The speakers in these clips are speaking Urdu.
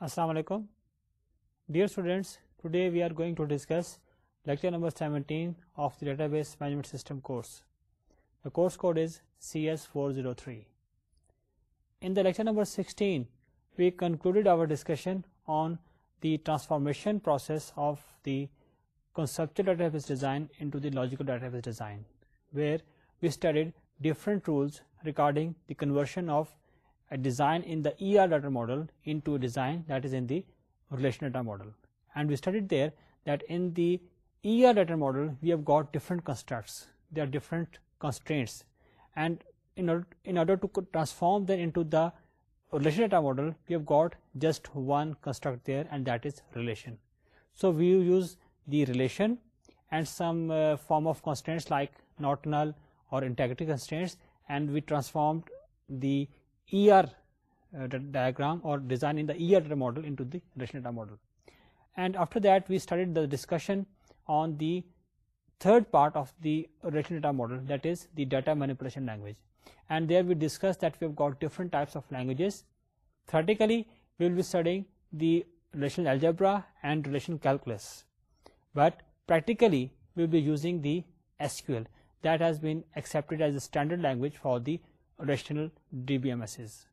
Assalamu alaikum. Dear students, today we are going to discuss lecture number 17 of the database management system course. The course code is CS403. In the lecture number 16, we concluded our discussion on the transformation process of the conceptual database design into the logical database design, where we studied different rules regarding the conversion of a design in the ER data model into a design that is in the relational data model. And we studied there that in the ER data model we have got different constructs, there are different constraints, and in order to transform them into the relational data model we have got just one construct there, and that is relation. So we use the relation and some uh, form of constraints like not null or integrity constraints, and we transformed the ER diagram or design in the ER data model into the rational data model. And after that we started the discussion on the third part of the rational data model, that is the data manipulation language. And there we discussed that we have got different types of languages. Theoretically we will be studying the relational algebra and relational calculus, but practically we will be using the SQL that has been accepted as a standard language for the rational DBMSs.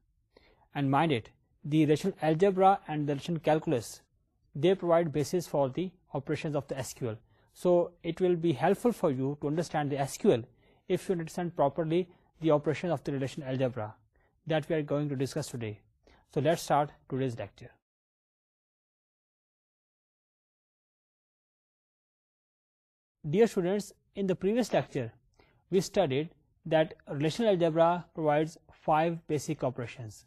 And mind it, the rational algebra and the rational calculus, they provide basis for the operations of the SQL. So it will be helpful for you to understand the SQL if you understand properly the operations of the relational algebra that we are going to discuss today. So let's start today's lecture. Dear students, in the previous lecture we studied that relational algebra provides 5 basic operations.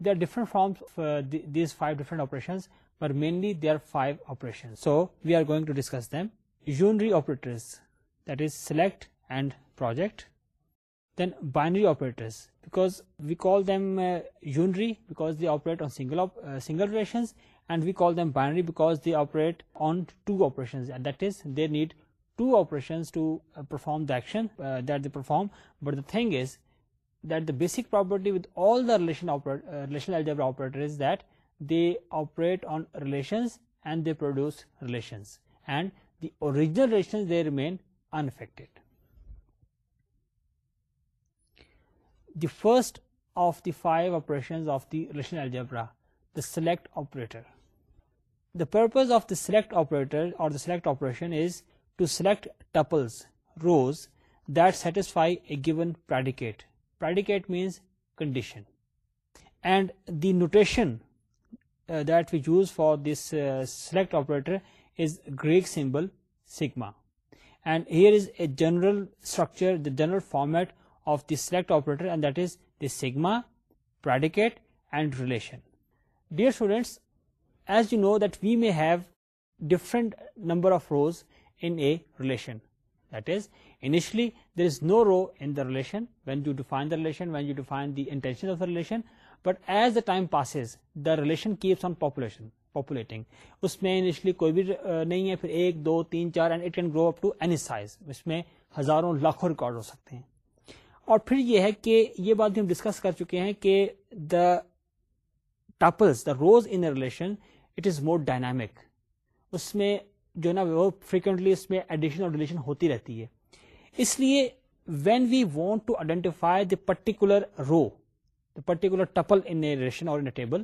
There are different forms for uh, these 5 different operations, but mainly there are 5 operations. So we are going to discuss them. Unary operators, that is select and project. Then binary operators, because we call them uh, unary because they operate on uh, single relations, and we call them binary because they operate on two operations, and that is they need two operations to uh, perform the action uh, that they perform. But the thing is that the basic property with all the uh, relational algebra operator is that they operate on relations and they produce relations, and the original relations, they remain unaffected. The first of the 5 operations of the relational algebra, the select operator. The purpose of the select operator or the select operation is to select tuples, rows that satisfy a given predicate. Predicate means condition. And the notation uh, that we use for this uh, select operator is Greek symbol sigma. And here is a general structure, the general format of the select operator, and that is the sigma, predicate and relation. Dear students, as you know that we may have different number of rows relation when you definition but as this the relation کوئی بھی نہیں ہے ایک دو تین چار and it can grow up to any size اس میں ہزاروں لاکھوں ریکارڈ ہو سکتے ہیں اور پھر یہ ہے کہ یہ بات بھی ہم ڈسکس کر چکے ہیں کہ the tuples the rows in relation it is more dynamic اس میں جو ہے فریکوینٹلی اس میں ایڈیشن اور ڈیلیشن ہوتی رہتی ہے اس لیے when we want to identify the particular row the particular tuple انشن اور ٹیبل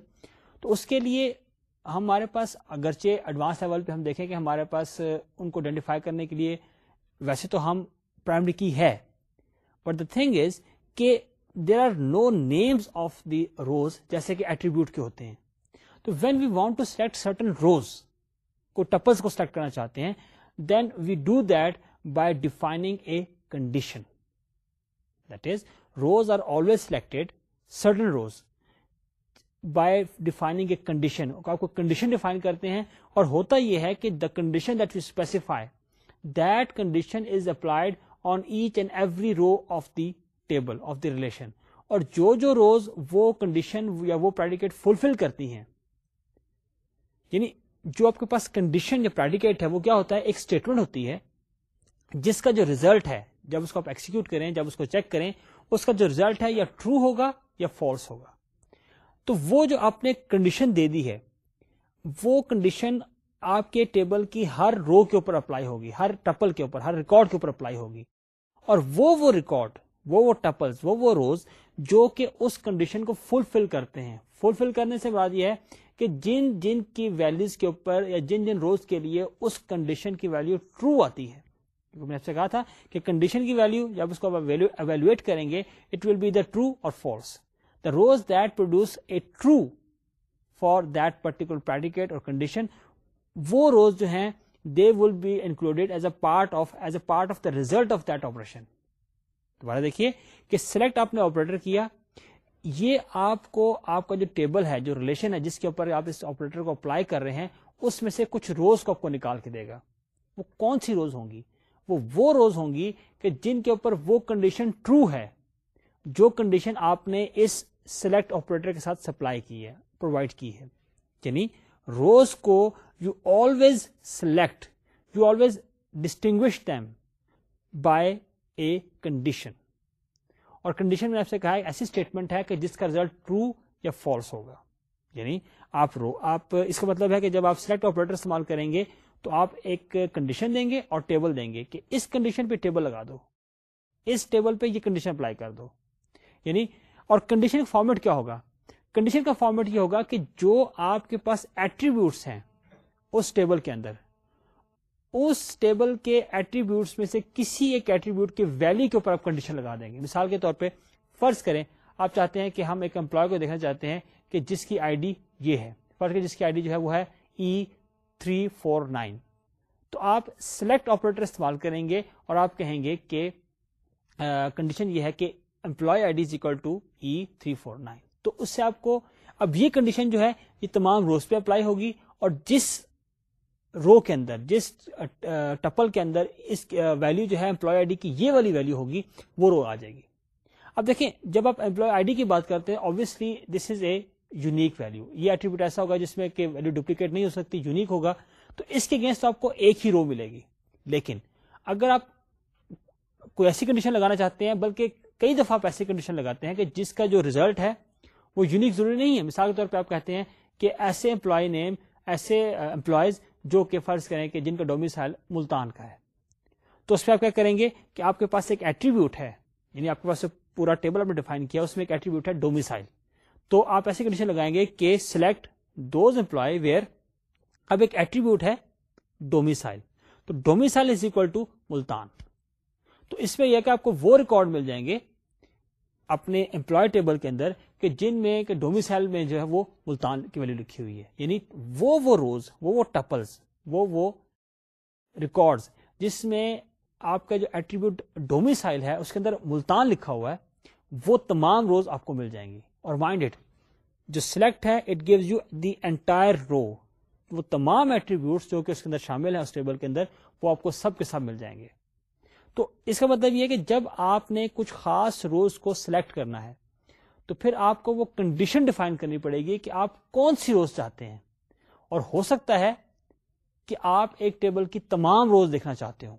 تو اس کے لیے ہمارے پاس اگرچہ ایڈوانس لیول پہ ہم دیکھیں کہ ہمارے پاس ان کو آئیڈینٹیفائی کرنے کے لیے ویسے تو ہم پرائمری کی ہے بٹ دا تھنگ از کہ there are no names of the rows جیسے کہ ایٹریبیوٹ کے ہوتے ہیں تو when we want to select certain rows کو ٹپلس کو سلیکٹ کرنا چاہتے ہیں then we do that by defining a condition that is rows are always selected certain rows by defining a condition آپ کو کنڈیشن ڈیفائن کرتے ہیں اور ہوتا یہ ہے کہ the condition that we specify that condition is applied on each and every row of the table of the relation اور جو جو روز وہ کنڈیشن یا وہ پریڈیکیٹ فلفل کرتی ہیں یعنی جو آپ کے پاس کنڈیشن جو پریڈیکیٹ ہے وہ کیا ہوتا ہے ایک اسٹیٹمنٹ ہوتی ہے جس کا جو ریزلٹ ہے جب اس کو آپ ایکسیکیوٹ کریں جب اس کو چیک کریں اس کا جو ریزلٹ ہے یا ٹرو ہوگا یا فالس ہوگا تو وہ جو آپ نے کنڈیشن دے دی ہے وہ کنڈیشن آپ کے ٹیبل کی ہر رو کے اوپر اپلائی ہوگی ہر ٹپل کے اوپر ہر ریکارڈ کے اوپر اپلائی ہوگی اور وہ وہ ریکارڈ وہ وہ ٹپلز وہ وہ روز جو کہ اس کنڈیشن کو فلفل کرتے ہیں فلفل کرنے سے بات یہ ہے کہ جن جن کی ویلیوز کے اوپر یا جن جن روز کے لیے اس کنڈیشن کی ویلیو ٹرو آتی ہے میں نے سے کہا تھا کہ کنڈیشن کی ویلیو جب اس کو کریں گے it will be the true اور false the rows that produce a true for that particular predicate اور کنڈیشن وہ روز جو ہیں they will be included as a part of as a part of the result of that operation دوبارہ دیکھیے کہ سلیکٹ آپ نے آپریٹر کیا یہ آپ کو آپ کا جو ٹیبل ہے جو ریلیشن ہے جس کے اوپر آپ اس آپریٹر کو اپلائی کر رہے ہیں اس میں سے کچھ روز کو آپ کو نکال کے دے گا وہ کون سی روز ہوں گی وہ وہ روز ہوں گی کہ جن کے اوپر وہ کنڈیشن ٹرو ہے جو کنڈیشن آپ نے اس سلیکٹ آپریٹر کے ساتھ سپلائی کی ہے پرووائڈ کی ہے یعنی روز کو you always select you always distinguish by a condition اور کنڈیشن میں آپ سے کہا ہے ایسی اسٹیٹمنٹ ہے کہ جس کا ریزلٹ ٹرو یا فالس ہوگا یعنی آپ رو آپ اس کا مطلب ہے کہ جب آپ سلیکٹ آپریٹر استعمال کریں گے تو آپ ایک کنڈیشن دیں گے اور ٹیبل دیں گے کہ اس کنڈیشن پہ ٹیبل لگا دو اس ٹیبل پہ یہ کنڈیشن اپلائی کر دو یعنی اور کنڈیشن کا فارمیٹ کیا ہوگا کنڈیشن کا فارمیٹ یہ ہوگا کہ جو آپ کے پاس ایٹریبیوٹس ہیں اس ٹیبل کے اندر اس ٹیبل کے ایٹریبیوٹس میں سے کسی ایک ایٹریبیوٹ کے ویلو کے اوپر آپ کنڈیشن لگا دیں گے مثال کے طور پہ فرض کریں آپ چاہتے ہیں کہ ہم ایک امپلائی کو دیکھنا چاہتے ہیں کہ جس کی آئی ڈی یہ ہے فرض جس کی آئی ڈی جو ہے وہ ہے ای تھری فور نائن تو آپ سلیکٹ آپریٹر استعمال کریں گے اور آپ کہیں گے کہ کنڈیشن یہ ہے کہ employee I is equal to E three four nine تو اس سے آپ کو اب یہ کنڈیشن جو ہے یہ تمام روز پہ اپلائی ہوگی اور جس رو کے اندر جس ٹپل کے اندر اس ویلو جو ہے امپلائی آئی ڈی کی یہ والی ویلو ہوگی وہ رو آ جائے گی اب دیکھیں جب آپ امپلائی آئی ڈی کی بات کرتے ہیں obviously this is a unique value یہ ایٹریبیوٹ ایسا ہوگا جس میں کہ ڈپلیکیٹ نہیں ہو سکتی یونیک ہوگا تو اس کے اگینسٹ آپ کو ایک ہی رو ملے گی لیکن اگر آپ کوئی ایسی کنڈیشن لگانا چاہتے ہیں بلکہ کئی دفعہ آپ ایسی کنڈیشن لگاتے ہیں کہ جس کا جو ریزلٹ ہے وہ یونیک ضروری نہیں ہے مثال کے طور پہ آپ کہتے ہیں کہ ایسے امپلائی نیم ایسے uh, جو کہ فرض کریں کہ جن کا ڈومسائل ملتان کا ہے تو اس پہ آپ کیا کریں گے کہ آپ کے پاس ایک ایٹریبیوٹ ہے یعنی آپ کے پاس پورا ٹیبل آپ نے ڈیفائن کیا اس میں ایک ایٹریبیوٹ ہے ڈومسائل تو آپ ایسی کنڈیشن لگائیں گے کہ سلیکٹ دوز امپلائی ویئر اب ایک ایٹریبیوٹ ہے ڈومسائل تو domicile is equal to Multan تو اس میں یہ کہ آپ کو وہ ریکارڈ مل جائیں گے اپنے امپلائی ٹیبل کے اندر کہ جن میں کہ ڈومسائل میں جو ہے وہ ملتان کی ویلو لکھی ہوئی ہے یعنی وہ وہ روز وہ وہ ٹپلز وہ وہ ریکارڈز جس میں آپ کا جو ایٹریبیوٹ ڈومسائل ہے اس کے اندر ملتان لکھا ہوا ہے وہ تمام روز آپ کو مل جائیں گی اور مائنڈ اٹ جو سلیکٹ ہے it gives you the entire row وہ تمام ایٹریبیوٹس جو کہ اس کے اندر شامل ہیں اس ٹیبل کے اندر وہ آپ کو سب کے ساتھ مل جائیں گے تو اس کا مطلب یہ کہ جب آپ نے کچھ خاص روز کو سلیکٹ کرنا ہے تو پھر آپ کو وہ کنڈیشن ڈیفائن کرنی پڑے گی کہ آپ کون سی روز چاہتے ہیں اور ہو سکتا ہے کہ آپ ایک ٹیبل کی تمام روز دیکھنا چاہتے ہو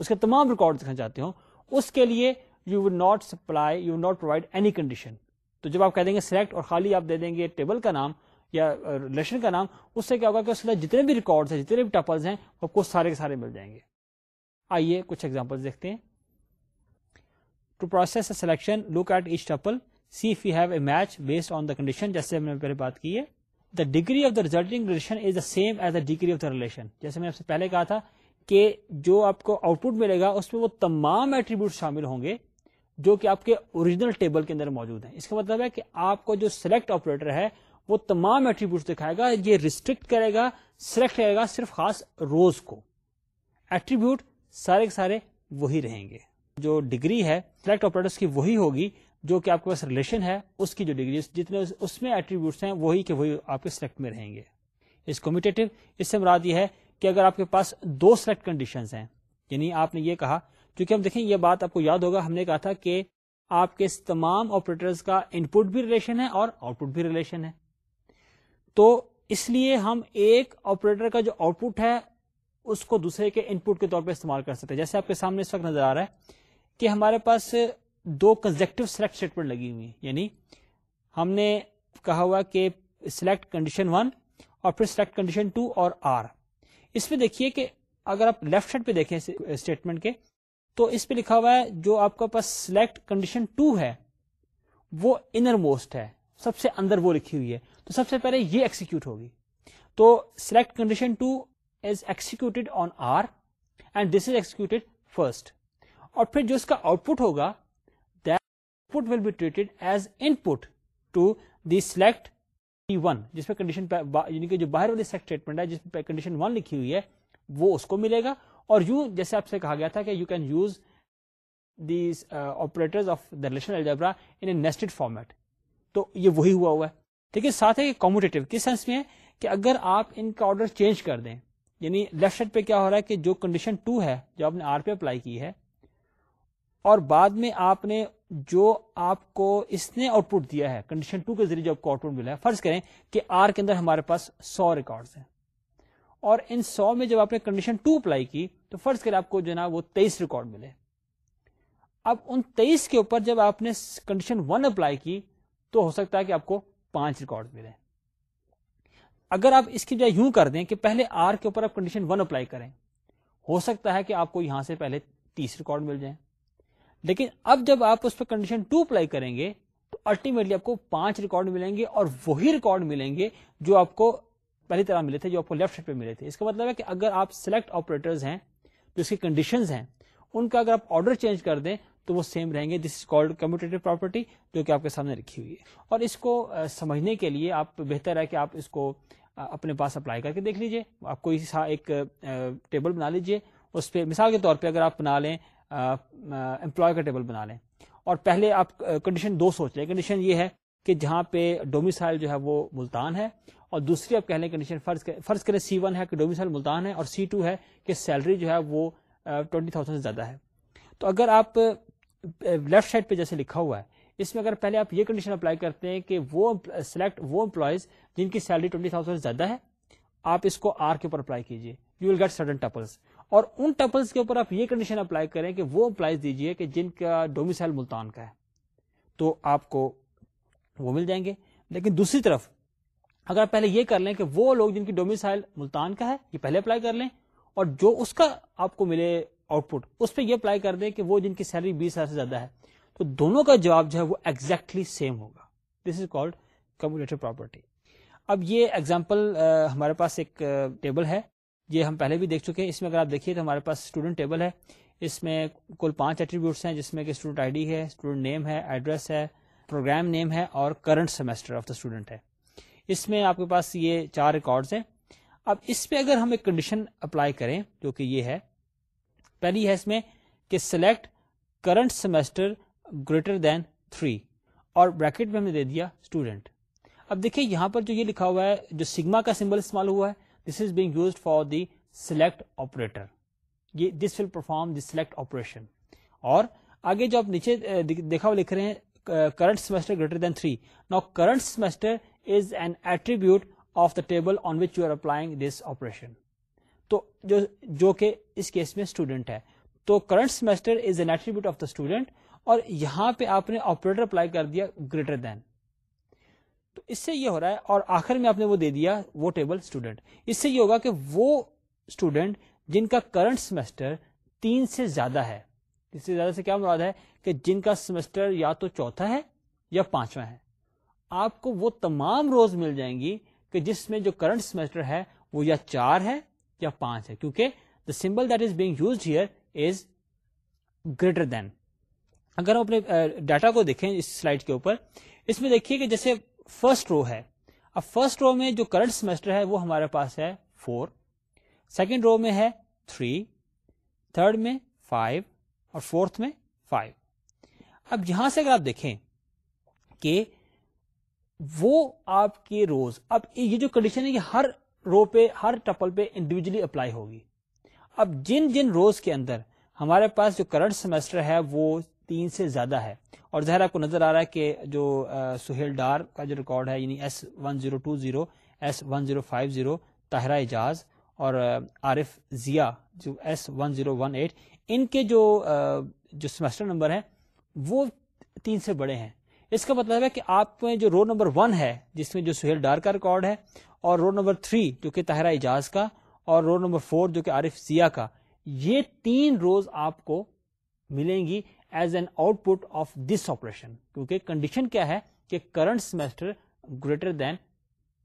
اس کے تمام ریکارڈ دیکھنا چاہتے ہو اس کے لیے you would not supply you not provide any condition تو جب آپ کہہ دیں گے سلیکٹ اور خالی آپ دے دیں گے ٹیبل کا نام یا ریلیشن کا نام اس سے کیا ہوگا کہ اس کے جتنے بھی ریکارڈ ہیں جتنے بھی ٹپلس ہیں وہ کو سارے کے سارے مل جائیں گے آئیے کچھ ایگزامپل دیکھتے ہیں to process selection look at each tuple see you have a match based on the condition جیسے ہم نے بات کی ہے the degree of the resulting relation is the the the same as degree of relation جیسے میں نے کہا تھا کہ جو آپ کو آؤٹ پٹ ملے گا اس میں وہ تمام ایٹریبیوٹ شامل ہوں گے جو کہ آپ کے اوریجنل ٹیبل کے اندر موجود ہیں اس کا مطلب ہے کہ آپ کو جو سلیکٹ آپریٹر ہے وہ تمام ایٹریبیوٹ دکھائے گا یہ ریسٹرکٹ کرے گا سلیکٹ کرے گا صرف خاص روز کو ایٹریبیوٹ سارے کے سارے وہی رہیں گے جو ڈگری ہے سلیکٹ آپریٹر کی وہی ہوگی جو کہ آپ کے پاس ریلیشن ہے اس کی جو ڈگری جتنے اس میں ایٹریبیوٹس ہیں وہی کہ وہی آپ کے سلیکٹ میں رہیں گے اس اس سے مراد یہ ہے کہ اگر آپ کے پاس دو سلیکٹ کنڈیشن ہیں یعنی آپ نے یہ کہا کیونکہ ہم دیکھیں یہ بات آپ کو یاد ہوگا ہم نے کہا تھا کہ آپ کے تمام آپریٹر کا ان پٹ بھی ریلیشن ہے اور آؤٹ پٹ بھی ریلیشن ہے تو اس لیے ہم ایک آپریٹر کا جو آؤٹ پٹ ہے اس کو دوسرے کے ان پٹ کے طور پہ استعمال کر سکتے ہیں جیسے آپ کے سامنے اس وقت نظر آ رہا ہے کہ ہمارے پاس دو کنزیکٹو سلیکٹ اسٹیٹمنٹ لگی ہوئی ہیں یعنی ہم نے کہا ہوا کہ سلیکٹ کنڈیشن ون اور پھر سلیکٹ کنڈیشن ٹو اور آر اس پہ دیکھیے کہ اگر آپ لیفٹ پہ دیکھیں اسٹیٹمنٹ کے تو اس پہ لکھا ہوا ہے جو آپ کے پاس سلیکٹ کنڈیشن ٹو ہے وہ انر موسٹ ہے سب سے اندر وہ لکھی ہوئی ہے تو سب سے پہلے یہ ایکسیکیوٹ ہوگی تو select condition two is executed on R and this is executed first اور پھر جو اس کا آؤٹ پٹ ہوگا put will be treated as input to the select T one جس پہ کنڈیشن یعنی کہ جو باہر والی سیکٹ اسٹیٹمنٹ ہے جس پہ کنڈیشن ون لکھی ہوئی ہے وہ اس کو ملے گا اور یوں جیسے آپ سے کہا گیا تھا کہ you can use these operator of the relation algebra in a nested format تو یہ وہی ہوا ہوا ہے ٹھیک ہے ساتھ ہے کومپٹیٹو کس سینس میں ہے کہ اگر آپ ان کا آرڈر چینج کر دیں یعنی لیفٹ سائڈ پہ کیا ہو رہا ہے کہ جو کنڈیشن ٹو ہے جو آپ نے آر پہ اپلائی کی ہے اور بعد میں آپ نے جو آپ کو اس نے آؤٹ پٹ دیا ہے کنڈیشن ٹو کے ذریعے جو آپ کو آؤٹ پٹ ملا ہے فرض کریں کہ آر کے اندر ہمارے پاس سو ریکارڈ ہیں اور ان سو میں جب آپ نے کنڈیشن ٹو اپلائی کی تو فرض کریں آپ کو جو نا وہ تیئیس ریکارڈ ملے اب ان تیئیس کے اوپر جب آپ نے کنڈیشن ون اپلائی کی تو ہو سکتا ہے کہ آپ کو پانچ ریکارڈ ملے اگر آپ اس کی جو یوں کر دیں کہ پہلے آر کے اوپر آپ کنڈیشن ون اپلائی کریں ہو سکتا ہے کہ آپ کو یہاں سے پہلے تیس ریکارڈ مل جائیں لیکن اب جب آپ اس پہ کنڈیشن ٹو اپلائی کریں گے تو الٹیمیٹلی آپ کو پانچ ریکارڈ ملیں گے اور وہی ریکارڈ ملیں گے جو آپ کو پہلی طرح ملے تھے جو آپ کو لیفٹ سائڈ پہ ملے تھے اس کا مطلب ہے کہ اگر آپ سلیکٹ آپریٹر ہیں جو اس کی کنڈیشنز ہیں ان کا اگر آپ آرڈر چینج کر دیں تو وہ سیم رہیں گے this is called commutative property جو کہ آپ کے سامنے رکھی ہوئی ہے اور اس کو سمجھنے کے لیے آپ بہتر ہے کہ آپ اس کو اپنے پاس اپلائی کر کے دیکھ لیجیے آپ کوئی ایک ٹیبل بنا لیجیے اس پہ مثال کے طور پہ اگر آپ بنا لیں امپلائی کا ٹیبل بنا لیں اور پہلے آپ کنڈیشن دو سوچ لیں کنڈیشن یہ ہے کہ جہاں پہ ڈومسائل جو ہے وہ ملتان ہے اور دوسری آپ کہہ لیں کنڈیشن فرض کریں سی ون ہے کہ ڈومیسائل ملتان ہے اور سی ٹو ہے کہ سیلری جو ہے وہ ٹوینٹی تھاؤزینڈ سے زیادہ ہے تو اگر آپ لیفٹ سائڈ پہ جیسے لکھا ہوا ہے اس میں اگر پہلے آپ یہ کنڈیشن اپلائی کرتے ہیں کہ وہ سلیکٹ وہ امپلائیز جن کی سیلری ٹوینٹی تھاؤزینڈ سے زیادہ ہے آپ اس کو آر کے اوپر اپلائی کیجیے you will get certain tuples اور ان ٹپلس کے اوپر آپ یہ کنڈیشن اپلائی کریں کہ وہ اپلائیز دیجیے کہ جن کا ڈومسائل ملتان کا ہے تو آپ کو وہ مل جائیں گے لیکن دوسری طرف اگر آپ پہلے یہ کر لیں کہ وہ لوگ جن کی ڈومیسائل ملتان کا ہے یہ پہلے اپلائی کر لیں اور جو اس کا آپ کو ملے آؤٹ پٹ اس پہ یہ اپلائی کر دیں کہ وہ جن کی سیلری بیس ہزار سے زیادہ ہے تو دونوں کا جواب جو ہے وہ ایکزیکٹلی سیم ہوگا this is called commutative property اب یہ ایگزامپل ہمارے پاس ایک ٹیبل ہے یہ ہم پہلے بھی دیکھ چکے ہیں اس میں اگر آپ دیکھیے تو ہمارے پاس اسٹوڈنٹ ٹیبل ہے اس میں کل پانچ ایٹریبیوٹس ہیں جس میں کہ اسٹوڈنٹ آئی ڈی ہے اسٹوڈنٹ نیم ہے ایڈریس ہے پروگرام نیم ہے اور current semester of the student ہے اس میں آپ کے پاس یہ چار ریکارڈز ہیں اب اس پہ اگر ہم ایک کنڈیشن اپلائی کریں جو کہ یہ ہے پہلی ہے اس میں کہ select current semester greater than three اور بریکٹ میں ہم نے دے دیا اسٹوڈنٹ اب دیکھیں یہاں پر جو یہ لکھا ہوا ہے جو سگما کا سمبل استعمال ہوا ہے this is being used for the select operator یہ this will perform the select operation اور آگے جو آپ نیچے دیکھا لکھ رہے ہیں current semester greater than three نا current semester is an attribute of the table on which you are applying this operation تو جو کہ اس کیس میں اسٹوڈنٹ ہے تو current semester is an attribute of the student اور یہاں پہ آپ نے آپریٹر اپلائی کر دیا گریٹر دین تو اس سے یہ ہو رہا ہے اور آخر میں آپ نے وہ دے دیا وہ ٹیبل اسٹوڈنٹ اس سے یہ ہوگا کہ وہ اسٹوڈنٹ جن کا کرنٹ سیمسٹر تین سے زیادہ ہے اس سے زیادہ سے کیا مراد ہے کہ جن کا سیمسٹر یا تو چوتھا ہے یا پانچواں ہے آپ کو وہ تمام روز مل جائیں گی کہ جس میں جو کرنٹ سیمسٹر ہے وہ یا چار ہے یا پانچ ہے کیونکہ the symbol that is being use here is greater than اگر ہم اپنے ڈاٹا کو دیکھیں اس سلائڈ کے اوپر اس میں دیکھیے کہ جیسے فرسٹ رو ہے اب فرسٹ رو میں جو کرنٹ سیمسٹر ہے وہ ہمارے پاس ہے فور سیکنڈ رو میں ہے تھری تھرڈ میں اور فورتھ میں اب یہاں سے اگر آپ دیکھیں کہ وہ آپ کے روز اب یہ جو کنڈیشن ہے ہر رو پہ ہر ٹپل پہ انڈیویجلی اپلائی ہوگی اب جن جن روز کے اندر ہمارے پاس جو کرنٹ سیمسٹر ہے وہ تین سے زیادہ ہے اور زہرا کو نظر آ رہا ہے کہ جو سہیل ڈار کا جو ریکارڈ ہے یعنی S one zero two zero S one zero five zero Tahira Ejaz اور عارف ضیا جو S one zero one eight ان کے جو جو سیمسٹر نمبر ہیں وہ تین سے بڑے ہیں اس کا مطلب ہے کہ آپ میں جو رول نمبر ون ہے جس میں جو سہیل ڈار کا ریکارڈ ہے اور رول نمبر تھری جو کہ طاہرہ اعجاز کا اور رول نمبر فور جو کہ عارف ضیا کا یہ تین روز آپ کو ملیں گی as an output of this operation کیونکہ کنڈیشن کیا ہے کہ current semester greater than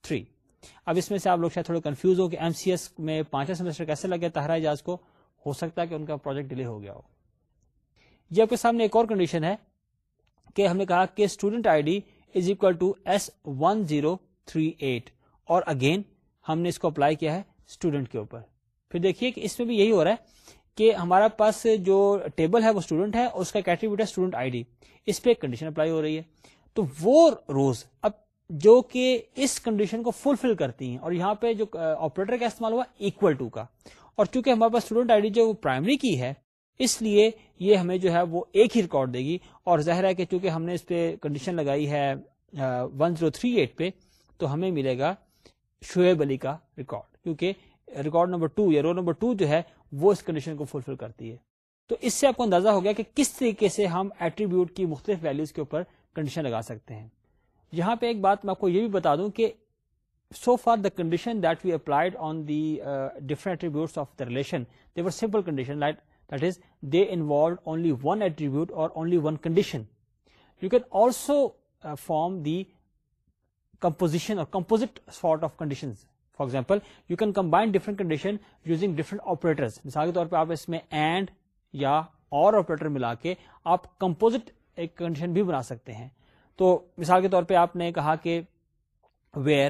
three اب اس میں سے آپ لوگ شاید تھوڑے کنفیوز ہو کہ ایم سی ایس میں پانچواں سیمسٹر کیسے لگے تہرا اجاز کو ہو سکتا ہے کہ ان کا پروجیکٹ ڈیلے ہو گیا ہو یہ آپ کے سامنے ایک اور کنڈیشن ہے کہ ہم نے کہا کہ student I D is equal to S one zero three eight اور اگین ہم نے اس کو اپلائی کیا ہے اسٹوڈنٹ کے اوپر پھر دیکھیے کہ اس میں بھی یہی ہو رہا ہے کہ ہمارا پاس جو ٹیبل ہے وہ اسٹوڈنٹ ہے اس کا ہے اسٹوڈنٹ آئی ڈی اس پہ ایک کنڈیشن اپلائی ہو رہی ہے تو وہ روز اب جو کہ اس کنڈیشن کو فلفل کرتی ہیں اور یہاں پہ جو آپریٹر کا استعمال ہوا اکول ٹو کا اور چونکہ ہمارے پاس اسٹوڈنٹ آئی ڈی جو پرائمری کی ہے اس لیے یہ ہمیں جو ہے وہ ایک ہی ریکارڈ دے گی اور ظاہر ہے کہ چونکہ ہم نے اس پہ کنڈیشن لگائی ہے ون زیرو تھری ایٹ پہ تو ہمیں ملے گا شعیب علی کا ریکارڈ کیونکہ ریکارڈ نمبر ٹو یا رول نمبر ٹو جو ہے وہ اس کنڈیشن کو فلفل کرتی ہے تو اس سے آپ کو اندازہ ہو گیا کہ کس طریقے سے ہم ایٹریبیوٹ کی مختلف ویلوز کے اوپر کنڈیشن لگا سکتے ہیں یہاں پہ ایک بات میں آپ کو یہ بھی بتا دوں کہ so for the condition that we applied on the different of the relation they were simple condition that is they only one attribute اور only one condition you can also form the composition اور composite sort of condition for example you can combine different condition using different operator مثال کے طور پہ آپ اس میں اینڈ یا اور آپریٹر ملا کے آپ کمپوزٹ ایک کنڈیشن بھی بنا سکتے ہیں تو مثال کے طور پہ آپ نے کہا کہ where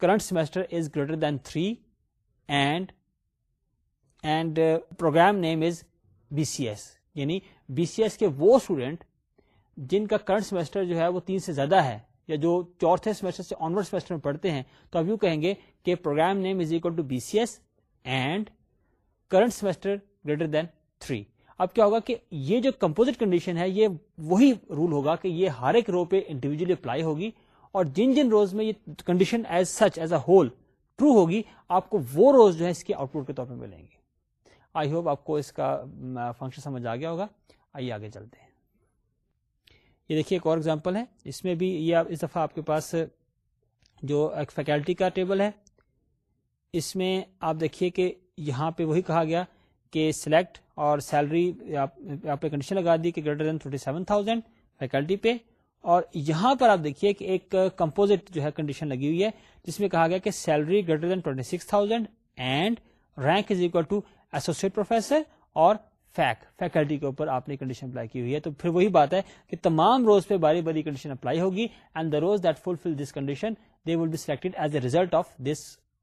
current semester is greater than three and and program name is B C S یعنی بی سی ایس کے وہ اسٹوڈینٹ جن کا کرنٹ سیمسٹر جو ہے وہ تین سے زیادہ ہے یا جو چوتھے سیمسٹر سے آنورڈ سمیسٹر میں پڑھتے ہیں تو اب یو کہیں گے کہ program name is equal to B C S and current semester greater than three اب کیا ہوگا کہ یہ جو کمپوزٹ کنڈیشن ہے یہ وہی رول ہوگا کہ یہ ہر ایک رو پہ انڈیویجلی اپلائی ہوگی اور جن جن روز میں یہ condition as such as a whole true ہوگی آپ کو وہ روز جو ہے اس کے آؤٹ پٹ کے طور پہ ملیں گے آئی ہوپ آپ کو اس کا فنکشن سمجھ آ گیا ہوگا آئیے آگے چلتے ہیں یہ دیکھیے ایک اور ایگزامپل ہے اس میں بھی یہ اس دفعہ آپ کے پاس جو ایک فیکلٹی کا ٹیبل ہے اس میں آپ دیکھیے کہ یہاں پہ وہی کہا گیا کہ سلیکٹ اور سیلری آپ کنڈیشن لگا دی کہ greater than thirty seven thousand faculty پہ اور یہاں پر آپ دیکھیے کہ ایک کمپوزٹ جو ہے کنڈیشن لگی ہوئی ہے جس میں کہا گیا کہ salary greater than twenty six thousand and rank is equal to associate professor اور فیک فیکلٹی کے اوپر آپ نے کنڈیشن اپلائی کی ہوئی ہے تو پھر وہی بات ہے کہ تمام روز پہ باری باری کنڈیشن اپلائی ہوگی and the rows that this this condition they will be as a result of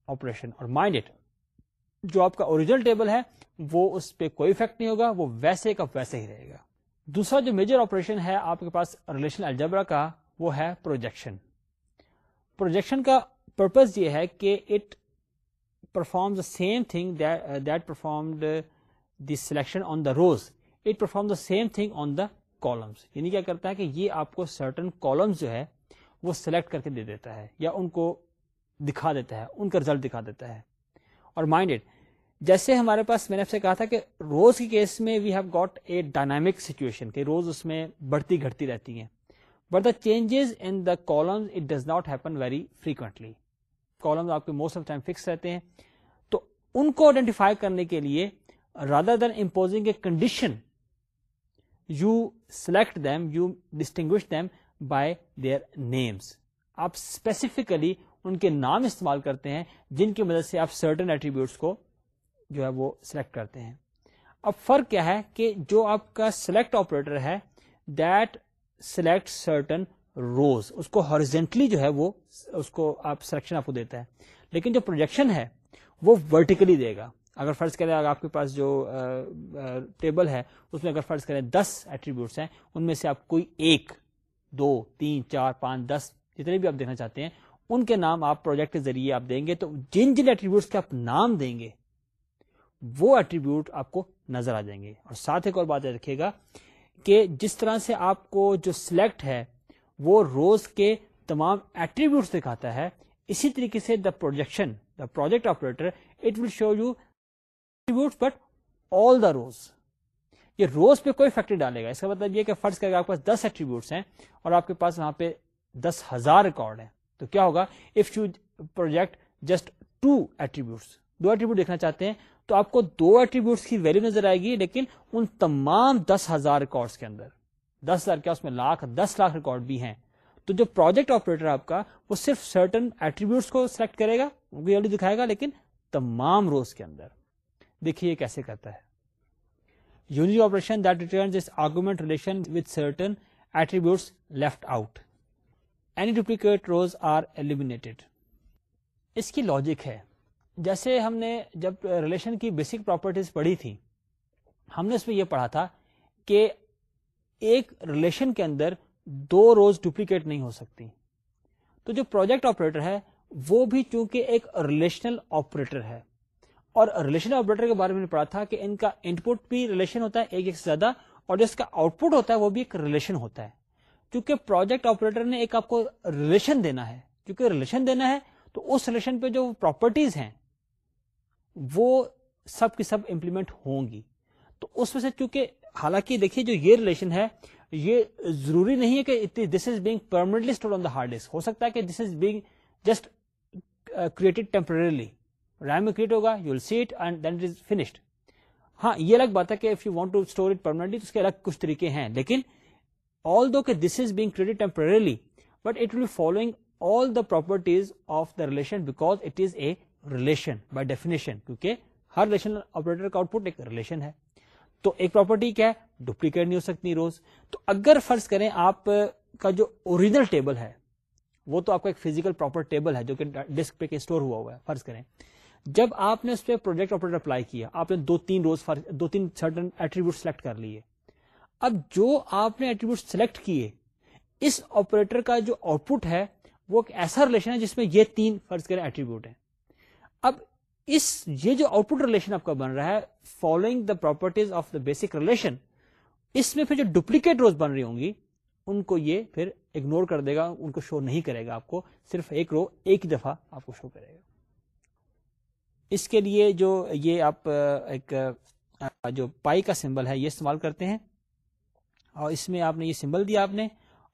operation اور مائنڈ اٹ جو آپ کا اوریجنل ٹیبل ہے وہ اس پہ کوئی افیکٹ نہیں ہوگا وہ ویسے کا ویسے ہی رہے گا دوسرا جو میجر آپریشن ہے آپ کے پاس ریلیشن الجبرا کا وہ ہے پروجیکشن پروجیکشن کا پرپز یہ ہے کہ it perform the same thing that performed the selection on the rows it perform the same thing on the columns یعنی کیا کرتا ہے کہ یہ آپ کو سرٹن کالمس جو ہے وہ سلیکٹ کر کے دے دیتا ہے یا ان کو دکھا دیتا ہے ان کا رزلٹ دکھا دیتا ہے اور مائنڈیڈ جیسے ہمارے پاس میں نے آپ سے کہا تھا کہ روز کی کیس میں we have got a dynamic situation کہ روز اس میں بڑھتی گھٹتی رہتی ہیں but the changes in the columns it does not happen very frequently columns آپ کے موسٹ آف ٹائم فکس رہتے ہیں تو ان کو آئیڈینٹیفائی کرنے کے لیے a then impose a them you distinguish them by their names آپ اسپیسیفکلی ان کے نام استعمال کرتے ہیں جن کی مدد سے آپ سرٹن ایٹریبیوٹس کو جو ہے وہ سلیکٹ کرتے ہیں اب فرق کیا ہے کہ جو آپ کا سلیکٹ آپریٹر ہے دیٹ سلیکٹ سرٹن روز اس کو ہارزینٹلی جو ہے وہ اس کو آپ سلیکشن آپ کو دیتا ہے لیکن جو پروجیکشن ہے وہ ورٹیکلی دے گا اگر فرض کریں آپ کے پاس جو ٹیبل ہے اس میں اگر فرض کریں دس ایٹریبیوٹس ہیں ان میں سے آپ کوئی ایک دو تین چار پانچ دس جتنے بھی آپ دیکھنا چاہتے ہیں ان کے نام آپ پروجیکٹ کے ذریعے آپ دیں گے تو جن جن ایٹریبیوٹس کے آپ نام دیں گے وہ ایٹریبیوٹ آپ کو نظر آ جائیں گے اور ساتھ ایک اور بات رکھے گا کہ جس طرح سے آپ کو جو سلیکٹ ہے وہ روز کے تمام ایٹریبیوٹس دکھاتا ہے اسی طریقے سے the projection the project operator it will show you attribute but all the rows یہ روز پہ کوئی فیکٹر ڈالے گا اس کا مطلب یہ کہ فرض کرے گا آپ کے پاس دس ایٹریبیوٹس ہیں اور آپ کے پاس وہاں پہ دس ہزار ریکارڈ ہیں تو کیا ہوگا if you project just two attributes do attribute دیکھنا چاہتے ہیں تو آپ کو دو ایٹریبیوٹس کی ویلو نظر آئے گی لیکن ان تمام دس ہزار ریکارڈ کے اندر دس ہزار کیا اس میں لاکھ دس لاکھ ریکارڈ بھی ہیں تو جو پروجیکٹ آپریٹر آپ کا وہ صرف سرٹن ایٹریبیوٹس کو سلیکٹ کرے گا وہ ویلو دکھائے گا لیکن تمام روز کے اندر دیکھیے کیسے کرتا ہے operation this argument relation with certain attributes left out any duplicate rows are ایلیم اس کی لاجک ہے جیسے ہم نے جب ریلیشن کی بیسک پراپرٹیز پڑھی تھی ہم نے اس میں یہ پڑھا تھا کہ ایک ریلیشن کے اندر دو روز ڈپلیکیٹ نہیں ہو سکتی تو جو پروجیکٹ آپریٹر ہے وہ بھی چونکہ ایک ریلیشنل آپریٹر ہے اور ریلیشن آپریٹر کے بارے میں پڑھا تھا کہ ان کا انپٹ بھی ریلیشن ہوتا ہے ایک ایک سے زیادہ اور اس کا آؤٹ پٹ ہوتا ہے وہ بھی ایک ریلیشن ہوتا ہے کیونکہ پروجیکٹ آپریٹر نے ایک آپ کو ریلیشن دینا ہے کیونکہ ریلیشن دینا ہے تو اس ریلیشن پہ جو پراپرٹیز ہیں وہ سب کی سب امپلیمنٹ ہوں گی تو اس میں سے حالانکہ دیکھیے جو یہ ریلیشن ہے یہ ضروری نہیں ہے کہ this is being store on the hard disk ہو سکتا ہے کہ this is being just created temporarily RAM میں کریٹ ہوگا you will see it and then it is finished ہاں یہ الگ بات ہے کہ if you want to store it permanently تو اس کے الگ کچھ طریقے ہیں لیکن آل دو کہ this is being created temporarily but it will be following all the properties of the relation because it is a relation by definition کیونکہ ہر ریلیشن آپریٹر کا آؤٹ پٹ ایک ریلیشن ہے تو ایک پراپرٹی کیا ہے ڈپلیکیٹ نہیں ہو سکتی روز تو اگر فرض کریں آپ کا جو اوریجنل ٹیبل ہے وہ تو آپ کا ایک فیزیکل پراپر ٹیبل ہے جو کہ ڈسک پہ اسٹور ہوا ہوا ہے فرض کریں جب آپ نے اس پہ پروجیکٹ آپریٹر اپلائی کیا آپ نے دو تین روز دو تین سرٹن ایٹریبیوٹ سلیکٹ کر لیے اب جو آپ نے ایٹریبیوٹ سلیکٹ کیے اس آپریٹر کا جو آؤٹ پٹ ہے وہ ایک ایسا ریلیشن ہے جس میں یہ تین فرض کریں ایٹریبیوٹ ہیں اب اس یہ جو آؤٹ پٹ ریلیشن آپ کا بن رہا ہے following the properties of the basic relation اس میں پھر جو ڈپلیکیٹ روز بن رہی ہوں گی ان کو یہ پھر اگنور کر دے گا ان کو شو نہیں کرے گا آپ کو صرف ایک رو ایک دفعہ آپ کو شو کرے گا اس کے لیے جو یہ آپ ایک جو پائی کا سمبل ہے یہ استعمال کرتے ہیں اور اس میں آپ نے یہ سمبل دیا آپ نے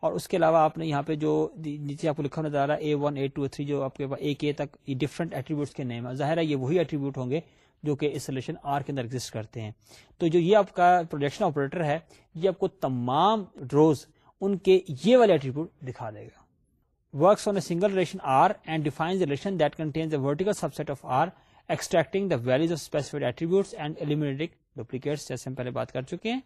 اور اس کے علاوہ آپ نے یہاں پہ جو نیچے آپ کو لکھا رہا ہے A A A A one two three جو آپ کے کے کے پاس تک ڈفرنٹ ایٹریبیوٹس نیم ہے ظاہر ہے یہ وہی ایٹریبیوٹ ہوں گے جو کہ اس آر کے اندر ایگزٹ کرتے ہیں تو جو یہ آپ کا پروڈکشن آپریٹر ہے یہ آپ کو تمام ڈروز ان کے یہ والے ایٹریبیوٹ دکھا دے گا works on a single relation R and defines relation that contains a vertical set of R extracting the values of specified attributes and eliminating duplicates جیسے ہم پہلے بات کر چکے ہیں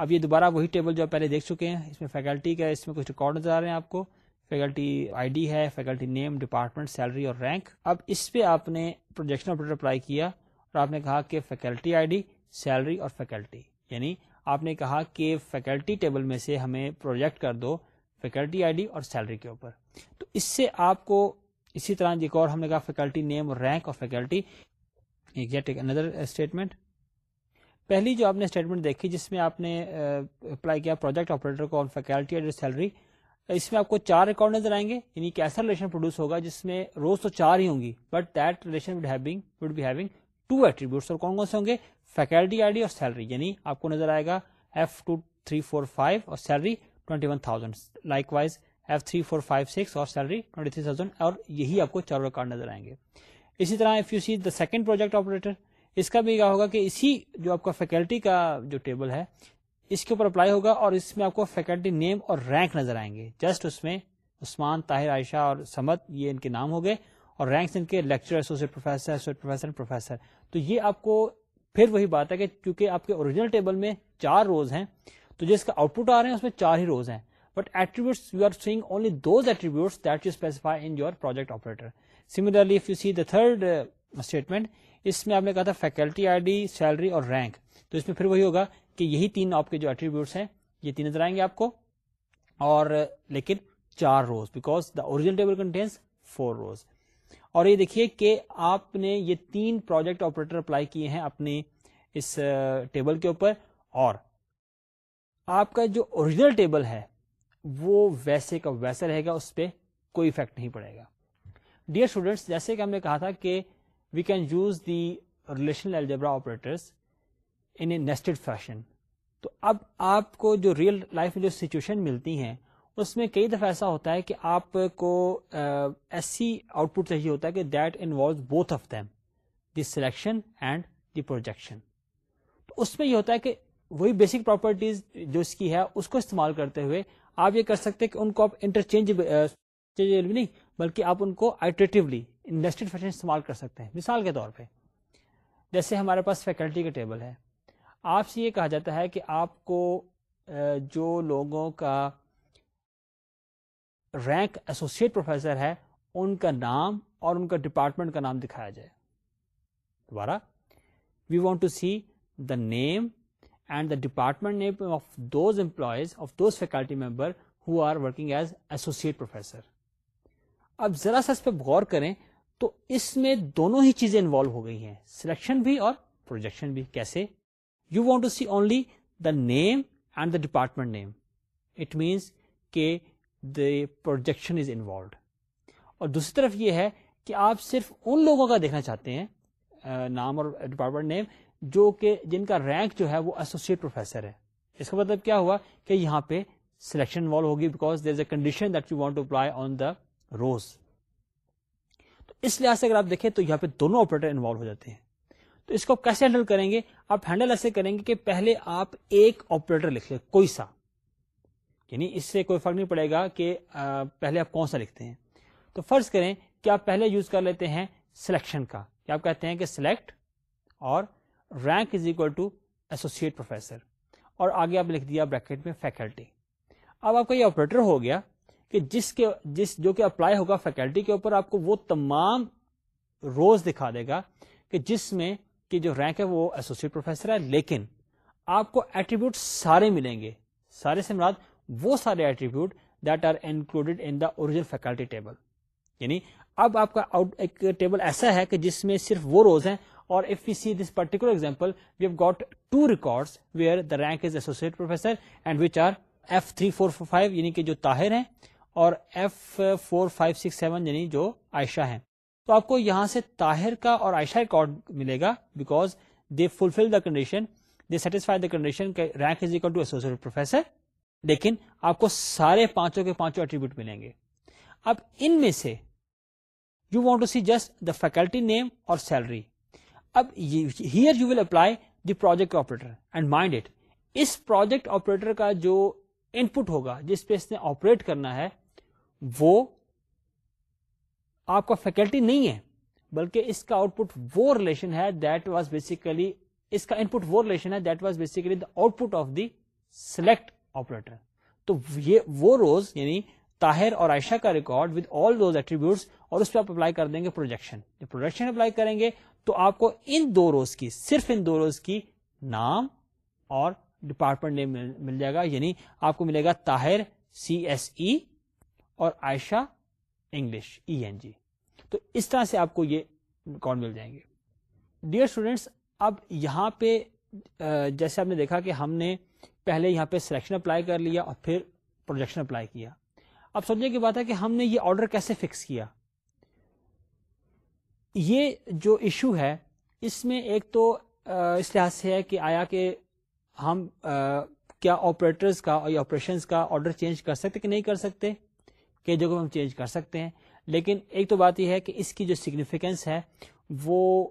اب یہ دوبارہ وہی ٹیبل جو پہلے دیکھ چکے ہیں اس میں فیکلٹی کا اس میں کچھ ریکارڈ نظر آ رہے ہیں آپ کو فیکلٹی آئی ڈی ہے فیکلٹی نیم ڈپارٹمنٹ سیلری اور رینک اب اس پہ آپ نے پروجیکشن آپریٹر اپلائی کیا اور آپ نے کہا کہ فیکلٹی آئی ڈی سیلری اور فیکلٹی یعنی آپ نے کہا کہ فیکلٹی ٹیبل میں سے ہمیں پروجیکٹ کر دو فیکلٹی آئی ڈی اور سیلری کے اوپر تو اس سے آپ کو اسی طرح ایک اور ہم نے کہا فیکلٹی نیم اور رینک آف فیکلٹی ایکزیکٹ اندر اسٹیٹمنٹ پہلی جو آپ نے اسٹیٹمنٹ دیکھی جس میں آپ نے اپلائی uh, کیا پروجیکٹ آپریٹر کو آن فیکلٹی ایڈ سیلری اس میں آپ کو چار ریکارڈ نظر آئیں گے یعنی ایک ایسا ریلیشن پروڈیوس ہوگا جس میں روز تو چار ہی ہوں گی but that relation would having be two attributes اور کون کون سے ہوں گے فیکلٹی آئی ڈی اور سیلری یعنی آپ کو نظر آئے گا F two three four five اور salary twenty one thousand likewise F three four five six اور سیلری ٹوئنٹی تھری تھاؤزینڈ اور یہی آپ کو چاروں کارڈ نظر آئیں گے اسی طرح if you see the second project operator اس کا بھی کیا ہوگا کہ اسی جو آپ کا فیکلٹی کا جو ٹیبل ہے اس کے اوپر اپلائی ہوگا اور اس میں آپ کو فیکلٹی نیم اور رینک نظر آئیں گے جسٹ اس میں عثمان طاہر عائشہ اور سمت یہ ان کے نام ہو گئے اور رینکس ان کے لیکچر ایسوسیٹ پروفیسر پروفیسر تو یہ آپ کو پھر وہی بات ہے کہ کیونکہ آپ کے اوریجنل ٹیبل میں چار روز ہیں تو جس کا آؤٹ پٹ آ رہے ہیں اس میں چار ہی روز ہیں but attributes you are seeing only those attributes that you specify in your project operator similarly if you see the third uh, statement اس میں آپ نے کہا تھا فیکلٹی آئی ڈی سیلری اور رینک تو اس میں پھر وہی ہوگا کہ یہی تین آپ کے جو ایٹریبیوٹس ہیں یہ تین نظر آئیں گے آپ کو اور لیکن چار rows because the original table contains four rows اور یہ دیکھیے کہ آپ نے یہ تین پروجیکٹ آپریٹر اپلائی کیے ہیں اپنی اس ٹیبل کے اوپر اور آپ کا جو اوریجنل ٹیبل ہے وہ ویسے کا ویسا رہے گا اس پہ کوئی افیکٹ نہیں پڑے گا ڈیئر اسٹوڈینٹس جیسے کہ ہم نے کہا تھا کہ we can use the relation algebra operators in a nested fashion تو اب آپ کو جو ریئل لائف میں جو سچویشن ملتی ہیں اس میں کئی دفعہ ایسا ہوتا ہے کہ آپ کو ایسی آؤٹ پٹ چاہیے ہوتا ہے کہ that involve both of them the selection and the projection تو اس میں یہ ہوتا ہے کہ وہی بیسک پراپرٹیز جو اس کی ہے اس کو استعمال کرتے ہوئے آپ یہ کر سکتے کہ ان کو آپ انٹرچینج نہیں بلکہ آپ ان کو انڈسٹریڈ فیشن استعمال کر سکتے ہیں مثال کے طور پہ جیسے ہمارے پاس فیکلٹی کا ٹیبل ہے آپ سے یہ کہا جاتا ہے کہ آپ کو جو لوگوں کا رینک ایسوسیٹ پروفیسر ہے ان کا نام اور ان کا ڈپارٹمنٹ کا نام دکھایا جائے دوبارہ we want to see the name of name of those who faculty member who are working اب ذرا سا اس پہ غور کریں تو اس میں دونوں ہی چیزیں انوالو ہو گئی ہیں سلیکشن بھی اور پروجیکشن بھی کیسے you want to see only the name and the department name it means کہ دا پروجیکشن از انوالوڈ اور دوسری طرف یہ ہے کہ آپ صرف ان لوگوں کا دیکھنا چاہتے ہیں نام اور ڈپارٹمنٹ نیم جو کہ جن کا رینک جو ہے وہ ایسوسیٹ پروفیسر ہے اس کا مطلب کیا ہوا کہ یہاں پہ سلیکشن ہوگی because there is a condition that you want to apply on the rows تو اس لحاظ سے اگر آپ دیکھیں تو یہاں پہ دونوں آپریٹر انوالو ہو جاتے ہیں تو اس کو کیسے ہینڈل کریں گے آپ ہینڈل ایسے کریں گے کہ پہلے آپ ایک آپریٹر لکھ لیں کوئی سا یعنی اس سے کوئی فرق نہیں پڑے گا کہ پہلے آپ کون سا لکھتے ہیں تو فرض کریں کہ آپ پہلے یوز کر لیتے ہیں سلیکشن کا کہ آپ کہتے ہیں کہ سلیکٹ اور rank is equal to associate professor اور آگے آپ لکھ دیا بریکٹ میں فیکلٹی اب آپ کا یہ آپریٹر ہو گیا کہ جس کے جس جو کہ اپلائی ہوگا فیکلٹی کے اوپر آپ کو وہ تمام روز دکھا دے گا کہ جس میں کہ جو رینک ہے وہ ایسوسیٹ پروفیسر ہے لیکن آپ کو ایٹریبیوٹ سارے ملیں گے سارے سے مراد وہ سارے attribute that are included in the original faculty table یعنی اب آپ کا ایک ٹیبل ایسا ہے کہ جس میں صرف وہ روز ہیں کہ جو طاہر ہیں اور عائشہ ریکارڈ ملے گا because they fulfil the condition rank is associate professor لیکن آپ کو سارے پانچوں کے ایٹریبیوٹ ملیں گے اب ان میں سے you want to see just the faculty name اور سیلری اب here you will apply the project operator and mind it us project operator کا جو ان پٹ ہوگا جس پہ اس نے آپریٹ کرنا ہے وہ آپ کا فیکلٹی نہیں ہے بلکہ اس کا آؤٹ پٹ وہ ریلیشن ہے دیٹ واز بیسیکلی اس کا ان پٹ وہ ریلیشن ہے that was basically the output of the select operator تو یہ وہ روز یعنی تاہر اور عائشہ کا record with all those attributes اور اس پہ آپ اپلائی کر دیں گے پروجیکشن جب پروجیکشن اپلائی کریں گے تو آپ کو ان دو روز کی صرف ان دو روز کی نام اور ڈپارٹمنٹ نیم مل جائے گا یعنی آپ کو ملے گا Tahir C S E e اور Ayesha English E N G تو اس طرح سے آپ کو یہ ریکارڈ مل جائیں گے ڈیئر اسٹوڈینٹس اب یہاں پہ جیسے آپ نے دیکھا کہ ہم نے پہلے یہاں پہ سلیکشن اپلائی کر لیا اور پھر پروجیکشن اپلائی کیا اب سمجھنے کی بات ہے کہ ہم نے یہ آرڈر کیسے فکس کیا یہ جو ایشو ہے اس میں ایک تو اس لحاظ سے ہے کہ آیا کہ ہم کیا آپریٹرز کا اور آپریشن کا آرڈر چینج کر سکتے کہ نہیں کر سکتے کئی جگہ ہم چینج کر سکتے ہیں لیکن ایک تو بات یہ ہے کہ اس کی جو سگنیفیکینس ہے وہ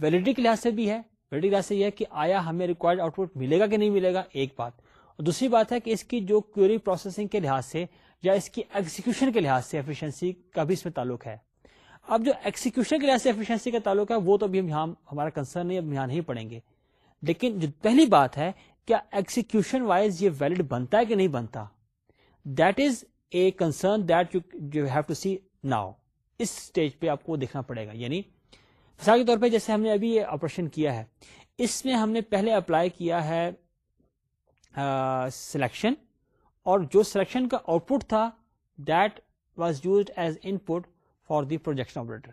ویلڈی کے لحاظ سے بھی ہے ویلڈی کے لحاظ سے یہ ہے کہ آیا ہمیں ریکوائرڈ آؤٹ پٹ ملے گا کہ نہیں ملے گا ایک بات اور دوسری بات ہے کہ اس کی جو کیوری پروسیسنگ کے لحاظ سے یا اس کی ایگزیکشن کے لحاظ سے ایفیشنسی کا بھی اس میں تعلق ہے اب جو ایکسیکیوشن کے لحاظ سے ایفیشنسی کا تعلق ہے وہ تو ابھی ہم ہمارا کنسرن نہیں اب یہاں نہیں پڑیں گے لیکن جو پہلی بات ہے کیا ایکسیکیوشن وائز یہ ویلڈ بنتا ہے کہ نہیں بنتا that is a concern that you you have to see now us stage پہ آپ کو دیکھنا پڑے گا یعنی مثال کے طور پہ جیسے ہم نے ابھی یہ آپریشن کیا ہے اس میں ہم نے پہلے اپلائی کیا ہے سلیکشن اور جو سلیکشن کا آؤٹ پٹ تھا that was used as input for the projection operator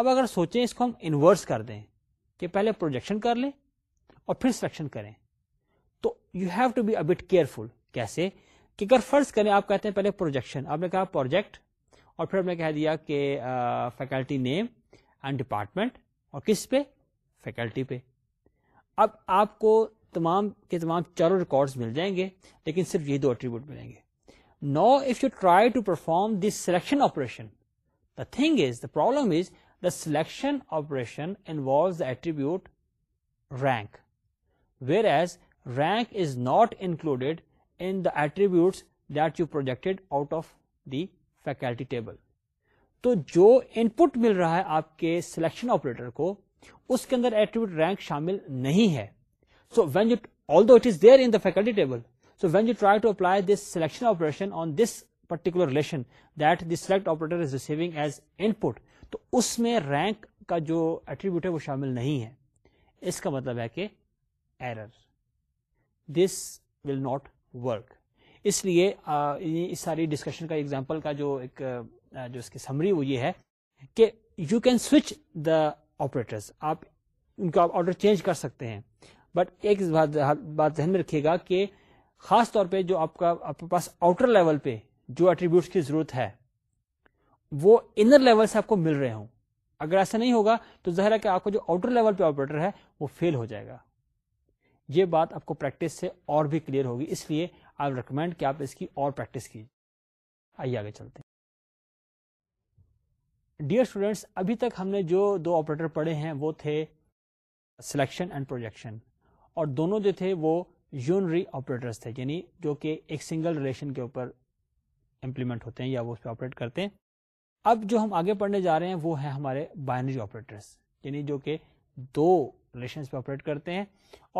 اب اگر سوچیں اس کو ہم انورس کر دیں کہ پہلے پروجیکشن کر لیں اور پھر سلیکشن کریں تو یو ہیو ٹو بی اب کیئرفل کیسے کہ اگر فرض کریں آپ کہتے ہیں پہلے پروجیکشن آپ نے نے کہا پروجیکٹ اور پھر کہہ دیا کہ فیکلٹی نیم اینڈ ڈپارٹمنٹ اور کس پہ فیکلٹی پہ اب آپ کو تمام کے تمام چاروں ریکارڈ مل جائیں گے لیکن صرف یہ دو ایٹریبیوٹ ملیں گے now if you try to perform this selection operation thing is the problem is the selection operation involves the attribute rank whereas rank is not included in the attribute that you projected out of the faculty table تو جو ان پٹ مل رہا ہے آپ کے سلیکشن آپریٹر کو اس کے اندر ایٹریبیوٹ رینک شامل نہیں ہے so when you all this there in the faculty table so when you try to apply this selection operation on this particular relation that the select operator is receiving as input تو اس میں رینک کا جو ایٹریبیوٹ ہے وہ شامل نہیں ہے اس کا مطلب ہے کہ error this will not work اس لیے آ, اس ساری ڈسکشن کا ایگزامپل کا جو ایک آ, جو اس کی سمری وہ یہ ہے کہ you can switch the operators آپ ان کا آرڈر چینج کر سکتے ہیں بٹ ایک بات ذہن میں رکھیے گا کہ خاص طور پہ جو آپ کا آپ کے پاس آؤٹر لیول پہ جو ایٹریبیوٹس کی ضرورت ہے وہ انر لیول سے آپ کو مل رہے ہوں اگر ایسا نہیں ہوگا تو ظاہر ہے کہ آپ کو جو آؤٹر لیول پہ آپریٹر ہے وہ فیل ہو جائے گا یہ بات آپ کو پریکٹس سے اور بھی کلیئر ہوگی اس لیے آئی ریکمینڈ کہ آپ اس کی اور پریکٹس کیجیے آئیے آگے چلتے ہیں ڈیئر اسٹوڈینٹس ابھی تک ہم نے جو دو آپریٹر پڑھے ہیں وہ تھے سلیکشن اینڈ پروجیکشن اور دونوں جو تھے وہ یونری آپریٹرس تھے یعنی جو کہ ایک سنگل ریلیشن کے اوپر امپلیمنٹ ہوتے ہیں یا وہ اس پہ آپریٹ کرتے ہیں اب جو ہم آگے پڑھنے جا رہے ہیں وہ ہے ہمارے بائنری آپریٹرس یعنی جو کہ دو ریلیشن پہ آپریٹ کرتے ہیں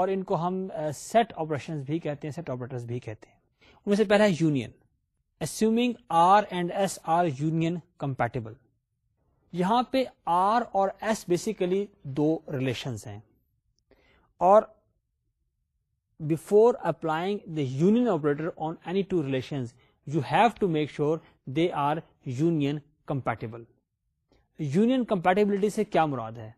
اور ان کو ہم سیٹ آپریشن بھی کہتے ہیں سیٹ آپریٹر بھی کہتے ہیں ان میں سے پہلا ہے union R and S R union compatible یہاں پہ آر اور ایس بیسیکلی دو ریلیشن ہیں اور before applying the union operator on any two relation you have to make sure they are union compatible union compatibility سے کیا مراد ہے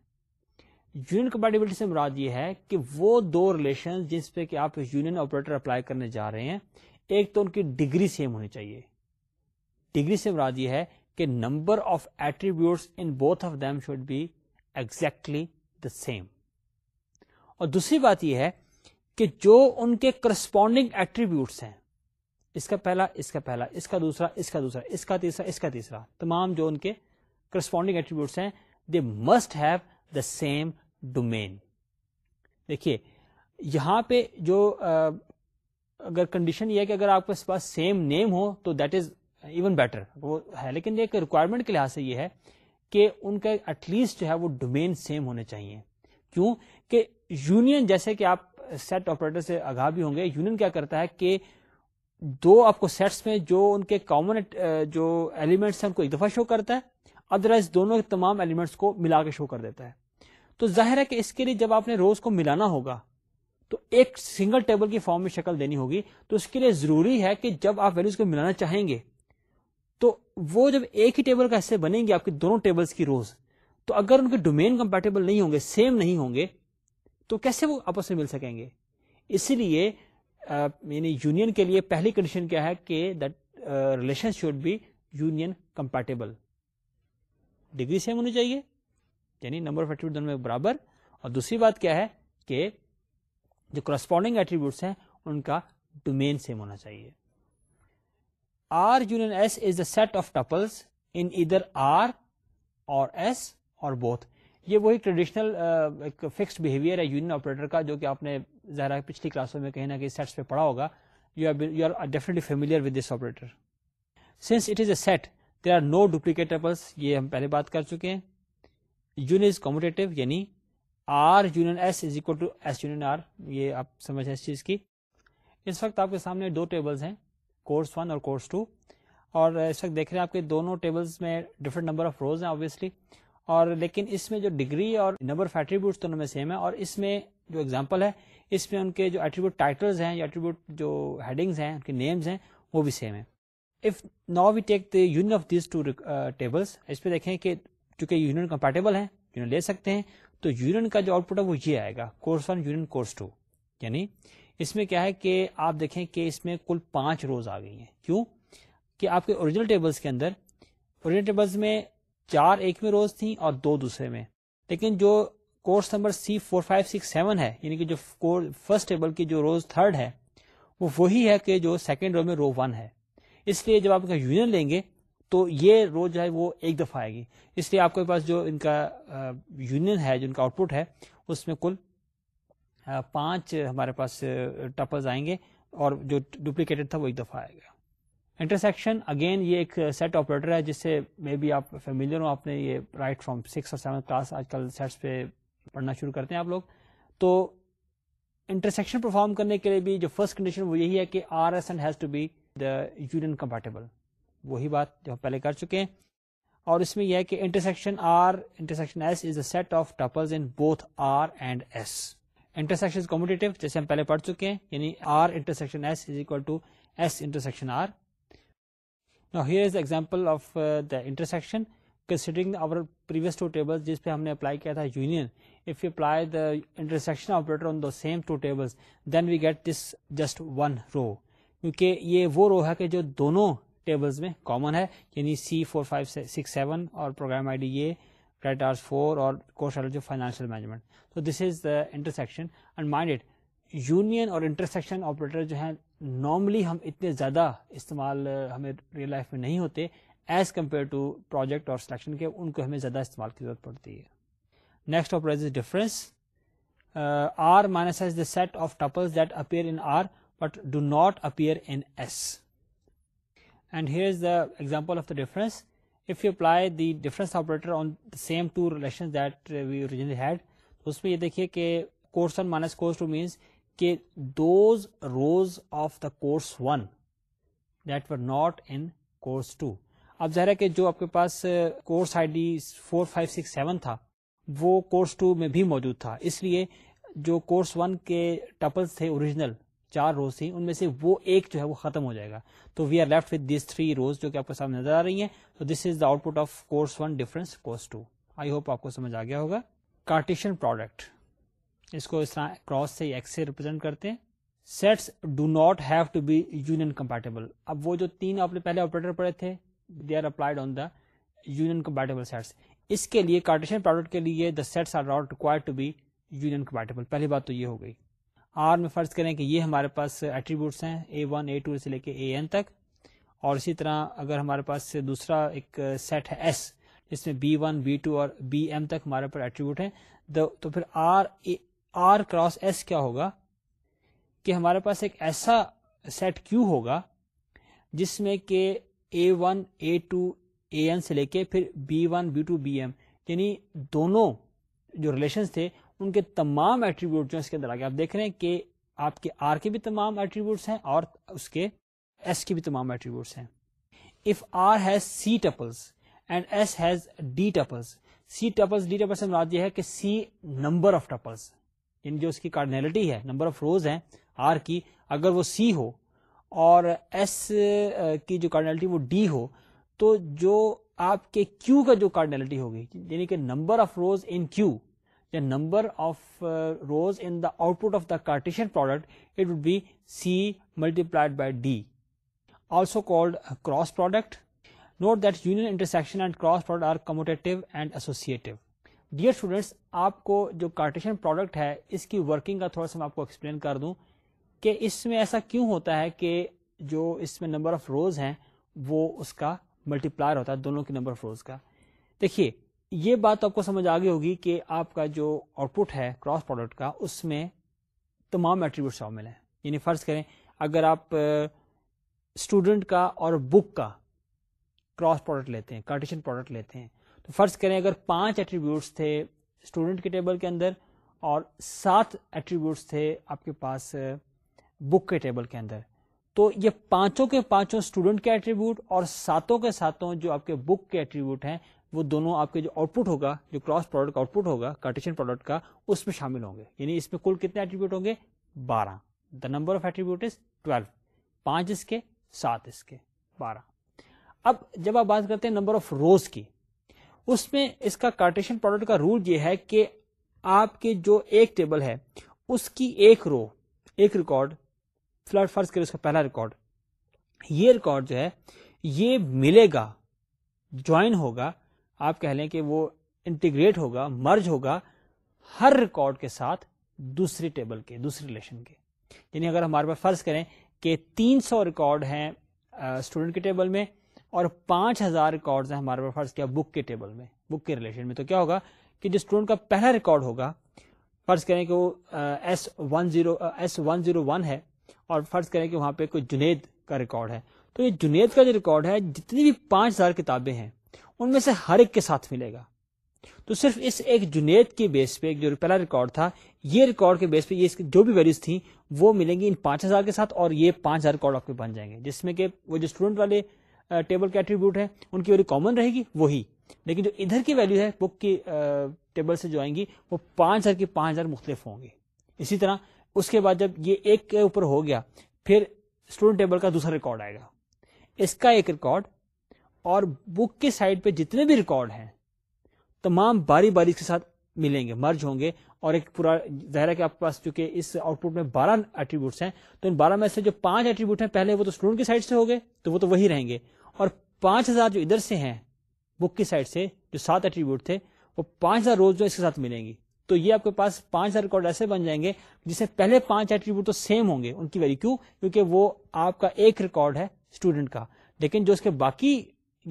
یونین کمپیٹیبلٹی سے مراد یہ ہے کہ وہ دو ریلیشن جس پہ کہ آپ یونین آپریٹر اپلائی کرنے جا رہے ہیں ایک تو ان کی ڈگری سیم ہونی چاہیے ڈگری سے مراد یہ ہے کہ number of attributes in both of them should be exactly the same اور دوسری بات یہ ہے کہ جو ان کے کرسپونڈنگ ایٹریبیوٹس ہیں اس کا پہلا اس کا پہلا اس کا دوسرا اس کا دوسرا اس کا تیسرا اس کا تیسرا تمام جو ان کے کرسپونڈنگ ایٹریبیوٹس ہیں they must have the same domain دیکھیے یہاں پہ جو اگر کنڈیشن یہ ہے کہ اگر آپ کے پاس سیم نیم ہو تو دیٹ از ایون بیٹر وہ ہے لیکن ریکوائرمنٹ کے لحاظ سے یہ ہے کہ ان کا ایٹ لیسٹ جو ہے وہ ڈومین سیم ہونے چاہیے کیوں کہ یونین جیسے کہ آپ سیٹ آپریٹر سے آگاہ بھی ہوں گے یونین کیا کرتا ہے کہ دو آپ کو سیٹس میں جو ان کے کامن جو ایلیمنٹس ہیں ان کو ایک دفعہ شو کرتا ہے ادروائز دونوں کے تمام ایلیمنٹس کو ملا کے شو کر دیتا ہے تو ظاہر ہے کہ اس کے لیے جب آپ نے روز کو ملانا ہوگا تو ایک سنگل ٹیبل کی فارم میں شکل دینی ہوگی تو اس کے لیے ضروری ہے کہ جب آپ ویلوز کو ملانا چاہیں گے تو وہ جب ایک ہی ٹیبل کا حصے بنیں گے آپ کے دونوں ٹیبلز کی روز تو اگر ان کے ڈومین کمپیٹیبل نہیں ہوں گے سیم نہیں ہوں گے تو کیسے وہ آپس میں مل سکیں گے اسی لیے یعنی یونین کے لیے پہلی کنڈیشن کیا ہے کہ that relation should be union compatible degree same ہونی چاہیے یعنی نمبر آف ایٹریبیوٹ دونوں میں برابر اور دوسری بات کیا ہے کہ جو کرسپونڈنگ ایٹریبیوٹس ہیں ان کا ڈومین سیم ہونا چاہیے R union S is the set of tuples in either R or S or both یہ وہی ٹریڈیشنل فکسڈ بہیویئر ہے یونین آپریٹر کا جو کہ آپ نے ظاہر پچھلی کلاسوں میں کہیں نہ کہیں سیٹس پہ پڑا ہوگا you are you are definitely familiar with this operator since it is a set there are no duplicate tuples یہ ہم پہلے بات کر چکے ہیں یون از کمپوٹیٹو یعنی R union S is equal to S union R یہ آپ سمجھ ہیں اس چیز کی اس وقت آپ کے سامنے دو ٹیبلز ہیں کورس ون اور کورس ٹو اور اس وقت دیکھ رہے ہیں آپ کے دونوں ٹیبلز میں ڈفرنٹ نمبر آف روز ہیں آبویسلی اور لیکن اس میں جو ڈگری اور نمبر آف ایٹریبیوٹس دونوں میں سیم ہے اور اس میں جو ایگزامپل ہے اس میں ان کے جو ایٹریبیوٹ ٹائٹلز ہیں یا ایٹریبیوٹ جو ہیڈنگز ہیں ان کے نیمز ہیں وہ بھی سیم ہیں if now we take the union of these two tables اس پہ دیکھیں کہ چونکہ یونین کمپیٹیبل ہیں یونین لے سکتے ہیں تو یونین کا جو آؤٹ پٹ ہے وہ یہ آئے گا course one union course two یعنی اس میں کیا ہے کہ آپ دیکھیں کہ اس میں کل پانچ روز آ گئی ہیں کیوں کہ آپ کے اوریجنل ٹیبلس کے اندر اوریجنل ٹیبلس میں چار ایک میں روز تھیں اور دو دوسرے میں لیکن جو course number C four five six seven ہے یعنی کہ جو فرسٹ ٹیبل کی جو روز تھرڈ ہے وہ وہی ہے کہ جو سیکنڈ رو میں رو ون ہے اس لیے جب آپ کا یونین لیں گے تو یہ رو جو ہے وہ ایک دفعہ آئے گی اس لیے آپ کے پاس جو ان کا یونین ہے جو ان کا آؤٹ پٹ ہے اس میں کل پانچ ہمارے پاس ٹپلز آئیں گے اور جو ڈپلیکیٹڈ تھا وہ ایک دفعہ آئے گا انٹرسیکشن اگین یہ ایک سیٹ آپریٹر ہے جس سے مے بی آپ فیملیئر ہوں آپ نے یہ رائٹ فرام سکس اور سیون کلاس آج کل سیٹس پہ پڑھنا شروع کرتے ہیں آپ لوگ تو انٹرسیکشن پرفارم کرنے کے لیے بھی جو فرسٹ کنڈیشن وہ یہی ہے کہ R S and has to be the union compatible وہی بات جو ہم پہلے کر چکے ہیں اور اس میں یہ ہے کہ intersection R intersection S is a set of tuple in both R and S intersection competitive جیسے ہم پہلے پڑھ چکے ہیں یعنی R intersection S is equal to S intersection R نا here is example of the intersection considering our previous two table جس پہ ہم نے اپلائی کیا تھا union if we apply the intersection operator on the same two tables then we get this just one row کیونکہ یہ وہ رو ہے کہ جو دونوں ٹیبلز میں کامن ہے یعنی C four five six seven اور پروگرام آئی ڈی یہ کریڈٹ آرس فور اور جو فائنینشیل مینجمنٹ تو this is the intersection and mind it union اور انٹرسیکشن آپریٹر جو ہیں نارملی ہم اتنے زیادہ استعمال ہمیں ریئل لائف میں نہیں ہوتے ایز کمپیئر ٹو پروجیکٹ اور سلیکشن کے ان کو ہمیں زیادہ استعمال کی ضرورت پڑتی ہے next operate is difference R minus S the set of couple that appear in R but do not appear in S and here is the example of the difference if you apply the difference originally had اس میں یہ دیکھیے کہ course one minus course two means کہ those rows of the course one that were not in course two اب ظاہر ہے کہ جو آپ کے پاس course I D four five six seven تھا وہ کورس ٹو میں بھی موجود تھا اس لیے جو کورس ون کے ٹپلز تھے اوریجنل چار روز تھے ان میں سے وہ ایک جو ہے وہ ختم ہو جائے گا تو we are left with these three rows جو کہ آپ کے سامنے نظر آ رہی ہیں تو this is the output of course one difference course two I hope آپ کو سمجھ آ گیا ہوگا کارٹیشن پروڈکٹ اس کو اس طرح کراس سے ایکس سے ریپرزینٹ کرتے ہیں sets do not have to be union compatible اب وہ جو تین آپ نے پہلے آپریٹر پڑے تھے they are applied on the union compatible sets اس کے لیے کارٹیشن پروڈکٹ کے لیے the sets are not require to be union compatible پہلی بات تو یہ ہو گئی آر میں فرض کریں کہ یہ ہمارے پاس ایٹریبیوٹس ہیں اے ون اے ٹو سے لے کے اے این تک اور اسی طرح اگر ہمارے پاس دوسرا ایک سیٹ ہے ایس جس میں بی ون بی ٹو اور بی ایم تک ہمارے پاس ایٹریبیوٹ ہیں تو پھر آر آر کراس ایس کیا ہوگا کہ ہمارے پاس ایک ایسا سیٹ کیو ہوگا جس میں کہ اے ون اے ٹو سے لے کے پھر B one B two B M یعنی دونوں جو ریلیشنس تھے ان کے تمام ایٹریبیوٹ جو اس کے اندر آگے آپ دیکھ رہے ہیں کہ آپ کے آر کے بھی تمام ایٹریبیوٹس ہیں اور اس کے ایس کے بھی تمام ایٹریبیوٹس ہیں if R has C tuples and S has D tuples C tuples D tuples مراد یہ ہے کہ سی نمبر آف ٹپلس یعنی جو اس کی کارڈنیلٹی ہے نمبر آف روز ہیں آر کی اگر وہ سی ہو اور ایس کی جو کارڈنیلٹی وہ ڈی ہو تو جو آپ کے کیو کا جو کارڈنلٹی ہوگی یعنی کہ number of rows in Q یا number of rows in the output of the cartesian product it would be C multiplied by D also called cross product note that union intersection and cross product are commutative and associative dear students آپ کو جو کارٹیشن پروڈکٹ ہے اس کی ورکنگ کا تھوڑا سا میں آپ کو ایکسپلین کر دوں کہ اس میں ایسا کیوں ہوتا ہے کہ جو اس میں نمبر آف روز ہیں وہ اس کا ملٹی پلائر ہوتا ہے دونوں نمبر روز کا دیکھیے یہ بات آپ کو سمجھ آ ہوگی کہ آپ کا جو آؤٹ پٹ ہے کراس پروڈکٹ کا اس میں تمام ایٹریبیوٹ شامل ہیں یعنی فرض کریں اگر آپ اسٹوڈنٹ کا اور بک کا کراس پروڈکٹ لیتے ہیں کارٹیشن پروڈکٹ لیتے ہیں تو فرض کریں اگر پانچ ایٹریبیوٹس تھے اسٹوڈنٹ کے ٹیبل کے اندر اور سات ایٹریبیوٹس تھے آپ کے پاس بک کے ٹیبل کے اندر تو یہ پانچوں کے پانچوں اسٹوڈنٹ کے ایٹریبیوٹ اور ساتوں کے ساتوں جو آپ کے بک کے ایٹریبیوٹ ہیں وہ دونوں آپ کے جو آؤٹ پٹ ہوگا جو کراس پروڈکٹ کا آؤٹ پٹ ہوگا کارٹیشن پروڈکٹ کا اس میں شامل ہوں گے یعنی اس میں کل کتنے ایٹریبیوٹ ہوں گے بارہ the number of attribute is twelve پانچ اس کے سات اس کے بارہ اب جب آپ بات کرتے ہیں نمبر آف روز کی اس میں اس کا کارٹیشن پروڈکٹ کا رول یہ ہے کہ آپ کے جو ایک ٹیبل ہے اس کی ایک رو ایک ریکارڈ فلڈ فرض کرے اس کا پہلا ریکارڈ یہ ریکارڈ جو ہے یہ ملے گا جوائن ہوگا آپ کہہ لیں کہ وہ انٹیگریٹ ہوگا مرج ہوگا ہر ریکارڈ کے ساتھ دوسری ٹیبل کے دوسری ریلیشن کے یعنی اگر ہمارے پاس فرض کریں کہ تین سو ریکارڈ ہیں اسٹوڈنٹ کے ٹیبل میں اور پانچ ہزار ریکارڈ ہیں ہمارے پاس فرض کیا بک کے ٹیبل میں بک کے ریلیشن میں تو کیا ہوگا کہ جو اسٹوڈنٹ کا پہلا ریکارڈ ہوگا فرض کریں کہ وہ S one zero S one zero one ہے اور فرض کریں کہ وہاں پہ کوئی جنید کا ریکارڈ ہے تو یہ جنید کا جو ریکارڈ ہے جتنی بھی پانچ ہزار کتابیں ہیں ان میں سے ہر ایک کے ساتھ ملے گا تو صرف اس ایک جنید کے کے بیس بیس پہ پہ جو جو پہلا ریکارڈ ریکارڈ تھا یہ یہ بھی تھیں وہ ملیں گی ان پانچ ہزار کے ساتھ اور یہ پانچ ہزار ریکارڈ آپ کے بن جائیں گے جس میں کہ وہ جو اسٹوڈنٹ والے ٹیبل کے ایٹریبیوٹ ان کی ویلو کامن رہے گی وہی لیکن جو ادھر کی ویلو ہے بک کی ٹیبل سے جو آئیں گی وہ پانچ ہزار کی پانچ ہزار مختلف ہوں گے اسی طرح اس کے بعد جب یہ ایک کے اوپر ہو گیا پھر اسٹوڈنٹ ٹیبل کا دوسرا ریکارڈ آئے گا اس کا ایک ریکارڈ اور بک کی سائڈ پہ جتنے بھی ریکارڈ ہیں تمام باری باری کے ساتھ ملیں گے مرج ہوں گے اور ایک پورا ظاہر ہے کہ آپ کے پاس چونکہ اس آؤٹ پٹ میں بارہ ایٹریبیوٹس ہیں تو ان بارہ میں سے جو پانچ ایٹریبیوٹ ہیں پہلے وہ تو اسٹوڈنٹ کی سائڈ سے ہو گئے تو وہ تو وہی رہیں گے اور پانچ ہزار جو ادھر سے ہیں بک کی سائڈ سے جو سات ایٹریبیوٹ تھے وہ پانچ ہزار روز جو اس کے ساتھ ملیں گی تو یہ آپ کے پاس پانچ ہزار ریکارڈ ایسے بن جائیں گے جس سے پہلے پانچ ایٹریبیوٹ تو سیم ہوں گے ان کی ویلو کیوں کیونکہ وہ آپ کا ایک ریکارڈ ہے اسٹوڈنٹ کا لیکن جو اس کے باقی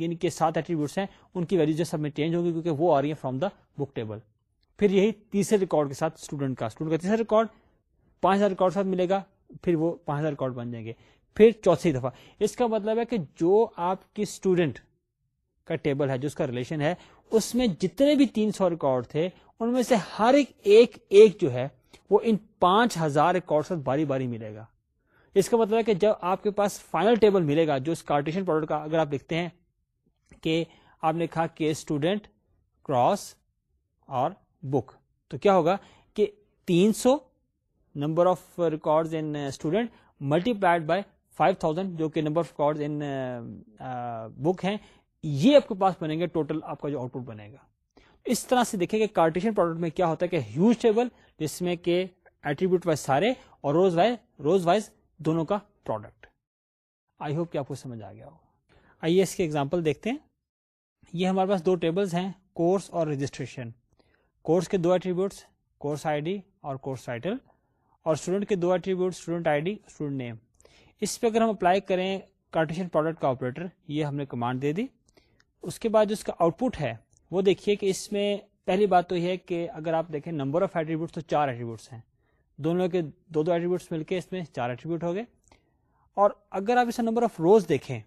یعنی کہ سات ایٹریبیوٹس ہیں ان کی ویلو جو سب میں چینج ہوگی کیونکہ وہ آ رہی ہے فرام دا بک ٹیبل پھر یہی تیسرے ریکارڈ کے ساتھ اسٹوڈنٹ کا اسٹوڈنٹ کا تیسرا ریکارڈ پانچ ہزار ریکارڈ ساتھ ملے گا پھر وہ پانچ ہزار ریکارڈ بن جائیں گے پھر چوتھی دفعہ اس کا مطلب ہے کہ جو آپ کی اسٹوڈنٹ کا ٹیبل ہے جو اس کا ریلیشن ہے اس میں جتنے بھی تین سو ریکارڈ تھے ان میں سے ہر ایک ایک ایک جو ہے وہ ان پانچ ہزار ریکارڈ باری باری ملے گا اس کا مطلب ہے کہ جب آپ کے پاس فائنل ٹیبل ملے گا جو اس کارٹیشن پروڈکٹ کا اگر آپ لکھتے ہیں کہ آپ نے کہا کہ اسٹوڈینٹ کراس اور بک تو کیا ہوگا کہ تین سو number of record multiplied by five thousand جو کہ number of record in book ہیں یہ آپ کے پاس بنے گے ٹوٹل آپ کا جو آؤٹ پٹ بنے گا اس طرح سے دیکھیں کہ کارٹیشن پروڈکٹ میں کیا ہوتا ہے کہ ہیوج ٹیبل جس میں کہ ایٹریبیوٹ وائز سارے اور روز وائز روز وائز دونوں کا پروڈکٹ آئی ہوپ کہ آپ کو سمجھ آ گیا ہو آئیے اس کے ایگزامپل دیکھتے ہیں یہ ہمارے پاس دو ٹیبلز ہیں کورس اور رجسٹریشن کورس کے دو ایٹریبیوٹس کورس آئی ڈی اور کورس ٹائٹل اور اسٹوڈنٹ کے دو attribute student I D student name اس پہ اگر ہم اپلائی کریں کارٹیشن پروڈکٹ کا آپریٹر یہ ہم نے کمانڈ دے دی اس کے بعد جو اس کا آؤٹ پٹ ہے وہ دیکھیے کہ اس میں پہلی بات تو یہ ہے کہ اگر آپ دیکھیں نمبر آف ایٹریبیوٹس تو چار ایٹریبیوٹس ہیں دونوں کے دو دو ایٹریبیوٹس مل کے اس میں چار ایٹریبیوٹ ہو گئے اور اگر آپ اس نمبر آف روز دیکھیں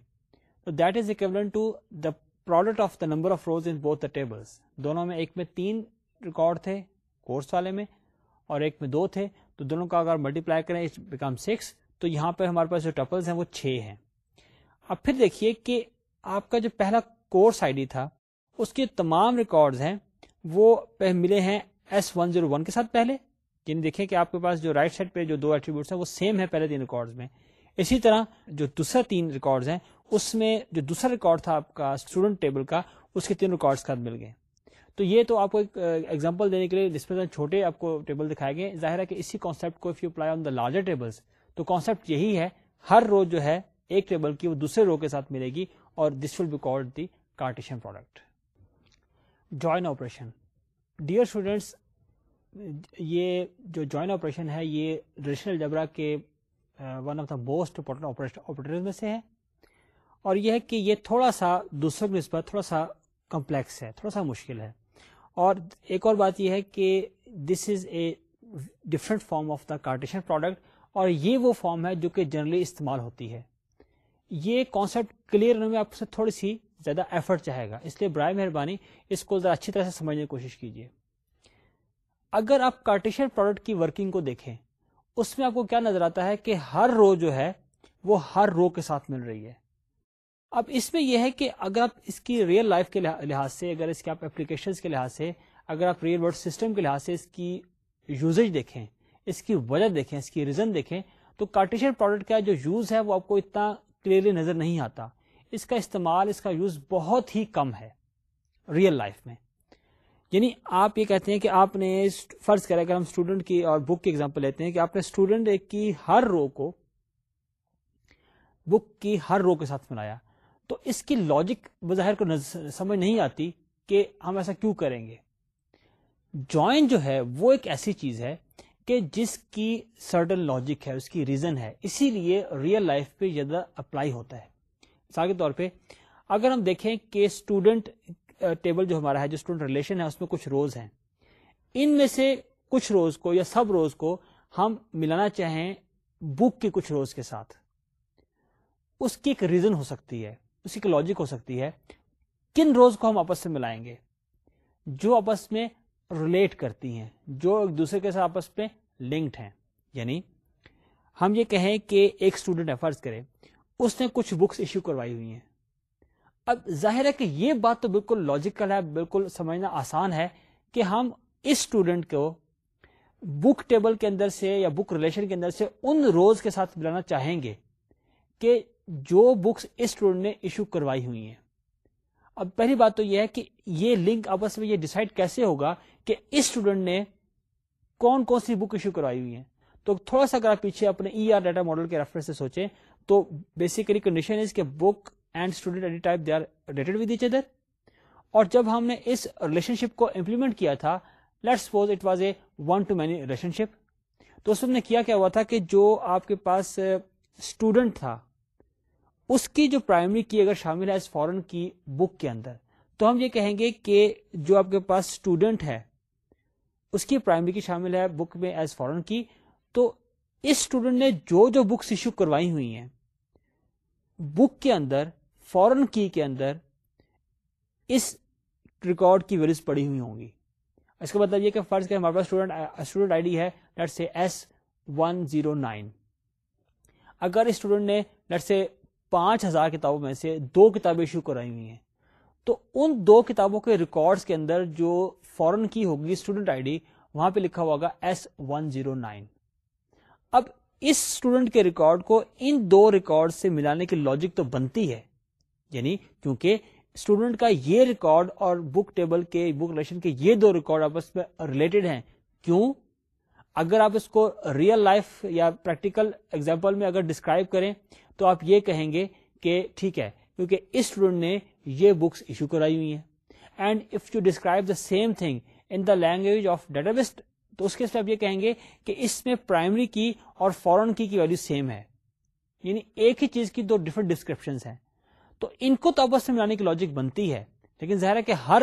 تو that is to the product of the number of rows in both the tables دونوں میں ایک میں تین ریکارڈ تھے کورس والے میں اور ایک میں دو تھے تو دونوں کا اگر ملٹی پلائی کریں بیکم سکس تو یہاں پہ ہمارے پاس جو ٹپلس ہیں وہ چھ ہیں اب پھر دیکھیے کہ آپ کا جو پہلا کورس آئی ڈی تھا اس کے تمام ہیں ایس ون زیرو ون کے ساتھ پہلے یعنی دیکھیں کہ آپ کے پاس جو رائٹ سائڈ پہ جو دو ایٹریبیوٹس ہیں وہ سیم ہے پہلے تین ریکارڈ میں اسی طرح جو دوسرا تین ریکارڈ ہیں اس میں جو دوسرا ریکارڈ تھا آپ کا اسٹوڈنٹ ٹیبل کا اس کے تین ساتھ مل گئے تو یہ تو آپ کو ایک ایگزامپل دینے کے لیے جس میں چھوٹے آپ کو ٹیبل دکھائے گئے ظاہر ہے کہ اسی concept apply on the larger table تو کانسپٹ یہی ہے ہر روز جو ہے ایک ٹیبل کی وہ دوسرے رو کے ساتھ ملے گی اور this will be the cartesian product join operation dear students یہ جو جوائن آپریشن ہے یہ ریشنل جبرا کے one of the most important operator میں سے ہے اور یہ ہے کہ یہ تھوڑا سا دوسرے کے نسبت تھوڑا سا کمپلیکس ہے تھوڑا سا مشکل ہے اور ایک اور بات یہ ہے کہ this is a different form of the Cartesian product اور یہ وہ فارم ہے جو کہ جنرلی استعمال ہوتی ہے یہ کانسیپٹ کلیئر ہونے میں آپ سے تھوڑی سی زیادہ ایفرٹ چاہے گا اس لیے برائے مہربانی اس کو ذرا اچھی طرح سے سمجھنے کی کوشش کیجیے اگر آپ کارٹیشن پروڈکٹ کی ورکنگ کو دیکھیں اس میں آپ کو کیا نظر آتا ہے کہ ہر رو جو ہے وہ ہر رو کے ساتھ مل رہی ہے اب اس میں یہ ہے کہ اگر آپ اس کی ریئل لائف کے لحاظ سے اگر اس کے آپ اپلیکیشن کے لحاظ سے اگر آپ ریئل ورڈ سسٹم کے لحاظ سے اس کی یوزیج دیکھیں اس کی وجہ دیکھیں اس کی ریزن دیکھیں تو کارٹیشن پروڈکٹ کا جو یوز ہے وہ آپ کو اتنا کلیئرلی نظر نہیں آتا اس کا استعمال اس کا یوز بہت ہی کم ہے ریئل لائف میں یعنی آپ یہ کہتے ہیں کہ آپ نے فرض کرے اگر ہم اسٹوڈنٹ کی اور بک کی ایگزامپل لیتے ہیں کہ آپ نے اسٹوڈنٹ ایک کی ہر رو کو بک کی ہر رو کے ساتھ ملایا تو اس کی لاجک بظاہر کو سمجھ نہیں آتی کہ ہم ایسا کیوں کریں گے جوائن جو ہے وہ ایک ایسی چیز ہے کہ جس کی سرٹن لاجک ہے اس کی ریزن ہے اسی لیے ریئل لائف پہ زیادہ اپلائی ہوتا ہے طور پہ اگر ہم دیکھیں کہ اسٹوڈنٹ ٹیبل جو جو ہمارا ہے اسٹوڈنٹ ریلیشن ہے اس میں کچھ روز ہیں ان میں سے کچھ روز کو یا سب روز کو ہم ملانا چاہیں بک کے کچھ روز کے ساتھ اس کی ایک ریزن ہو سکتی ہے اس کی لاجک ہو سکتی ہے کن روز کو ہم آپس سے ملائیں گے جو آپس میں ریلیٹ کرتی ہیں جو ایک دوسرے کے ساتھ آپس میں لنکڈ ہیں یعنی ہم یہ کہیں کہ ایک اسٹوڈنٹ فرض کرے اس نے کچھ بکس ایشو کروائی ہوئی ہیں اب ظاہر ہے کہ یہ بات تو بالکل لاجیکل ہے بالکل سمجھنا آسان ہے کہ ہم اس اسٹوڈنٹ کو بک ٹیبل کے اندر سے یا بک ریلیشن کے اندر سے ان روز کے ساتھ ملانا چاہیں گے کہ جو بکس اس اسٹوڈنٹ نے ایشو کروائی ہوئی ہیں اب پہلی بات تو یہ ہے کہ یہ لنک آپس میں یہ ڈسائڈ کیسے ہوگا کہ اس اسٹوڈنٹ نے کون کون سی بک ایشو کروائی ہوئی ہیں تو تھوڑا سا اگر آپ پیچھے اپنے ای آر ڈیٹا ماڈل کے ریفرنس سے سوچیں تو basically condition is book and student type they are related with each other اور جب ہم نے اس ریلیشن شپ کو امپلیمنٹ کیا تھا let suppose it was a one to many relationship تو اس نے کیا کیا ہوا تھا کہ جو آپ کے پاس اسٹوڈنٹ تھا اس کی جو پرائمری کی اگر شامل ہے اس فورن کی بک کے اندر تو ہم یہ کہیں گے کہ جو آپ کے پاس اسٹوڈنٹ ہے اس کی پرائمری کی شامل ہے بک میں ایز فورن کی تو اس اسٹوڈنٹ نے جو جو بکس ایشو کروائی ہوئی ہیں بک کے اندر فورن کی کے اندر اس ریکارڈ کی ویلوز پڑی ہوئی ہوں گی اس کا مطلب یہ کہ فرض کریں ہمارے پاس اسٹوڈنٹ آئی ڈی ہے سے ایس ون زیرو نائن اگر اسٹوڈنٹ نے سے پانچ ہزار کتابوں میں سے دو کتابیں ایشو کرائی ہوئی ہیں تو ان دو کتابوں کے ریکارڈز کے اندر جو فورن کی ہوگی اسٹوڈنٹ آئی ڈی وہاں پہ لکھا ہوا ایس ون زیرو نائن اب اس اسٹوڈنٹ کے ریکارڈ کو ان دو ریکارڈ سے ملانے کی لاجک تو بنتی ہے یعنی کیونکہ اسٹوڈنٹ کا یہ ریکارڈ اور بک ٹیبل کے بک ریلیشن کے یہ دو ریکارڈ میں ریلیٹڈ ہیں کیوں اگر آپ اس کو ریئل لائف یا پریکٹیکل ایگزامپل میں اگر ڈسکرائب کریں تو آپ یہ کہیں گے کہ ٹھیک ہے کیونکہ اس اسٹوڈنٹ نے یہ بکس ایشو کرائی ہوئی ہیں and if you describe the same thing in the language of database کے سر آپ یہ کہیں گے کہ اس میں پرائمری کی اور فورن کی کی ویلو سیم ہے یعنی ایک ہی چیز کی دو ڈفرنٹ ڈسکرپشن ہیں تو ان کو آپس سے ملانے کی لاجک بنتی ہے لیکن ظاہر ہے کہ ہر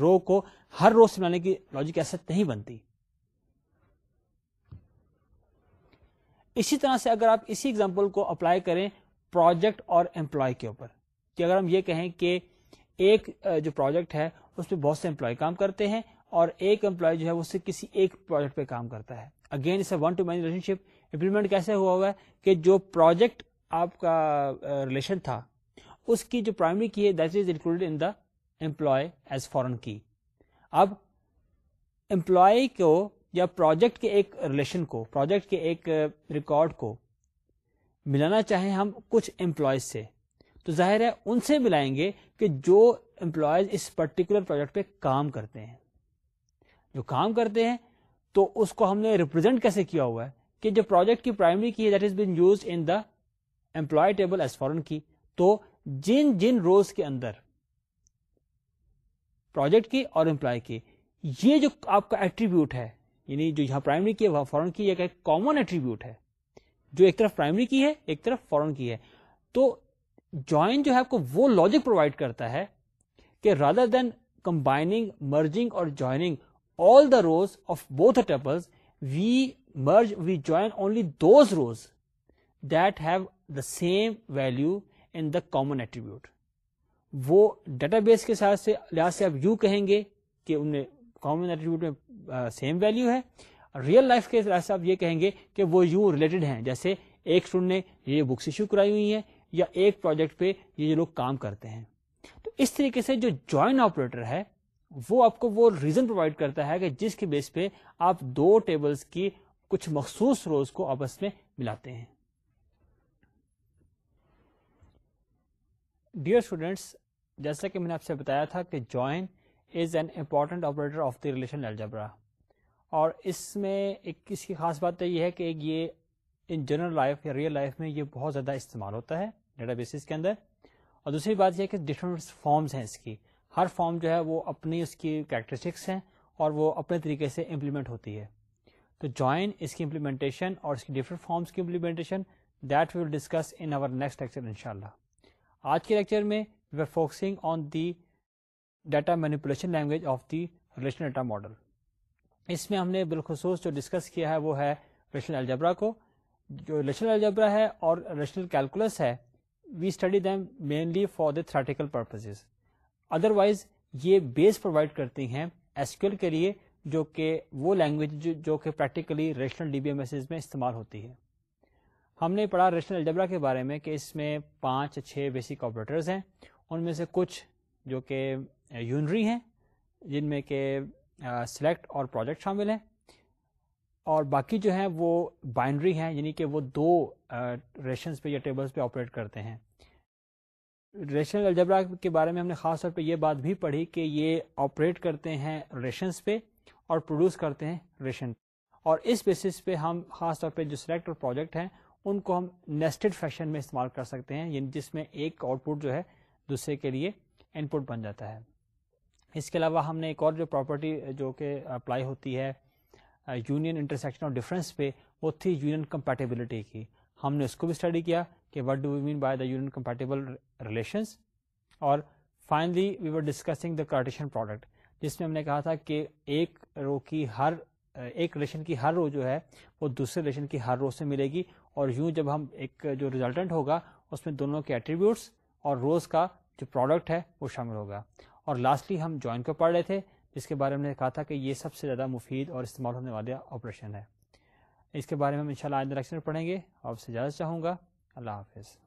رو کو ہر رو سے ملانے کی لاجک ایسا نہیں بنتی اسی طرح سے اگر آپ اسی ایگزامپل کو اپلائی کریں پروجیکٹ اور امپلائی کے اوپر کہ اگر ہم یہ کہیں کہ ایک جو پروجیکٹ ہے اس میں بہت سے امپلائی کام کرتے ہیں اور ایک امپلائی جو ہے وہ صرف کسی ایک پروجیکٹ پہ کام کرتا ہے again one to many relationship implement کیسے ہوا ہوا ہے کہ جو پروجیکٹ آپ کا ریلیشن تھا اس کی جو پرائمری کی ہے that is in the employee employee as foreign key اب کو یا پروجیکٹ کے ایک ریلیشن کو پروجیکٹ کے ایک ریکارڈ کو ملانا چاہیں ہم کچھ امپلائیز سے تو ظاہر ہے ان سے ملائیں گے کہ جو امپلائیز اس پرٹیکولر پروجیکٹ پہ کام کرتے ہیں جو کام کرتے ہیں تو اس کو ہم نے ریپرزینٹ کیسے کیا ہوا ہے کہ جو پروجیکٹ کی پرائمری کی ہے that is been use in the employee table as foreign key تو جن جن روز کے اندر پروجیکٹ کی اور امپلائی کی یہ جو آپ کا ایٹریبیوٹ ہے یعنی جو یہاں پرائمری کی ہے فورن کی ایک کامن ایٹریبیوٹ ہے جو ایک طرف پرائمری کی ہے ایک طرف فورن کی ہے تو جوائن جو ہے آپ کو وہ لاجک پرووائڈ کرتا ہے کہ رادر دین کمبائنگ مرجنگ اور joining all the rows of both the tuples, we merge, we join only those rows that have the same value in the common attribute. وہ ڈیٹا بیس کے ساتھ سے لحاظ سے آپ یو کہیں گے کہ ان میں کامن ایٹریبیوٹ میں سیم ویلو ہے ریئل لائف کے لحاظ سے آپ یہ کہیں گے کہ وہ یو ریلیٹڈ ہیں جیسے ایک اسٹوڈنٹ نے یہ بکس ایشو کرائی ہوئی ہیں یا ایک پروجیکٹ پہ یہ لوگ کام کرتے ہیں تو اس طریقے سے جو جوائن آپریٹر ہے وہ آپ کو وہ ریزن پرووائڈ کرتا ہے کہ جس کے بیس پہ آپ دو ٹیبلز کی کچھ مخصوص روز کو آپس میں ملاتے ہیں ڈیئر اسٹوڈینٹس جیسا کہ میں نے آپ سے بتایا تھا کہ join is an important operator of the relation algebra اور اس میں ایک کی خاص بات یہ ہے کہ یہ ان جنرل لائف یا ریئل لائف میں یہ بہت زیادہ استعمال ہوتا ہے ڈیٹا بیسز کے اندر اور دوسری بات یہ ہے کہ ڈفرنٹ فارمز ہیں اس کی ہر فارم جو ہے وہ اپنی اس کی کریکٹرسٹکس ہیں اور وہ اپنے طریقے سے امپلیمنٹ ہوتی ہے تو جوائن اس کی امپلیمنٹیشن اور اس کی ڈفرنٹ فارمس کی امپلیمنٹیشن دیٹ ول لیکچر ان شاء اللہ آج کے لیکچر میں we are focusing on the data manipulation language of the relation data model اس میں ہم نے بالخصوص جو ڈسکس کیا ہے وہ ہے ریشنل الجبرا کو جو ریشنل الجبرا ہے اور کیلکولس ہے we study them mainly for the theoretical purposes otherwise یہ بیس پرووائڈ کرتی ہیں ایسکیول کے لیے جو کہ وہ لینگویج جو کہ practically rational D B M S میں استعمال ہوتی ہے ہم نے پڑھا ریشنل الجبرا کے بارے میں کہ اس میں پانچ چھ بیسک آپریٹرز ہیں ان میں سے کچھ جو کہ یونری ہیں جن میں کہ سلیکٹ اور پروجیکٹ شامل ہیں اور باقی جو ہیں وہ بائنڈری ہیں یعنی کہ وہ دو ریشنز پہ یا ٹیبلز پہ آپریٹ کرتے ہیں ریشن الجبرا کے بارے میں ہم نے خاص طور پہ یہ بات بھی پڑھی کہ یہ آپریٹ کرتے ہیں ریشنس پہ اور پروڈیوس کرتے ہیں ریشن اور اس بیسس پہ ہم خاص طور پہ جو سلیکٹ اور پروجیکٹ ہیں ان کو ہم نیسٹڈ فیشن میں استعمال کر سکتے ہیں یعنی جس میں ایک آؤٹ پٹ جو ہے دوسرے کے لیے ان پٹ بن جاتا ہے اس کے علاوہ ہم نے ایک اور جو پراپرٹی جو کہ اپلائی ہوتی ہے یونین انٹرسیکشن اور ڈفرینس پہ وہ تھی یونین کمپیٹیبلٹی کی ہم نے اس کو بھی اسٹڈی کیا کہ what do we mean by the union compatible relations اور finally we were discussing the cartesian product جس میں ہم نے کہا تھا کہ ایک رو کی ہر ایک ریلیشن کی ہر رو جو ہے وہ دوسرے ریلیشن کی ہر رو سے ملے گی اور یوں جب ہم ایک جو ریزلٹنٹ ہوگا اس میں دونوں کے ایٹریبیوٹس اور روز کا جو پروڈکٹ ہے وہ شامل ہوگا اور لاسٹلی ہم جوائن کو پڑھ رہے تھے جس کے بارے میں نے کہا تھا کہ یہ سب سے زیادہ مفید اور استعمال ہونے والا آپریشن ہے اس کے بارے میں ہم ان شاء اللہ آئندہ لیکچر میں پڑھیں گے آپ سے اجازت چاہوں گا اللہ حافظ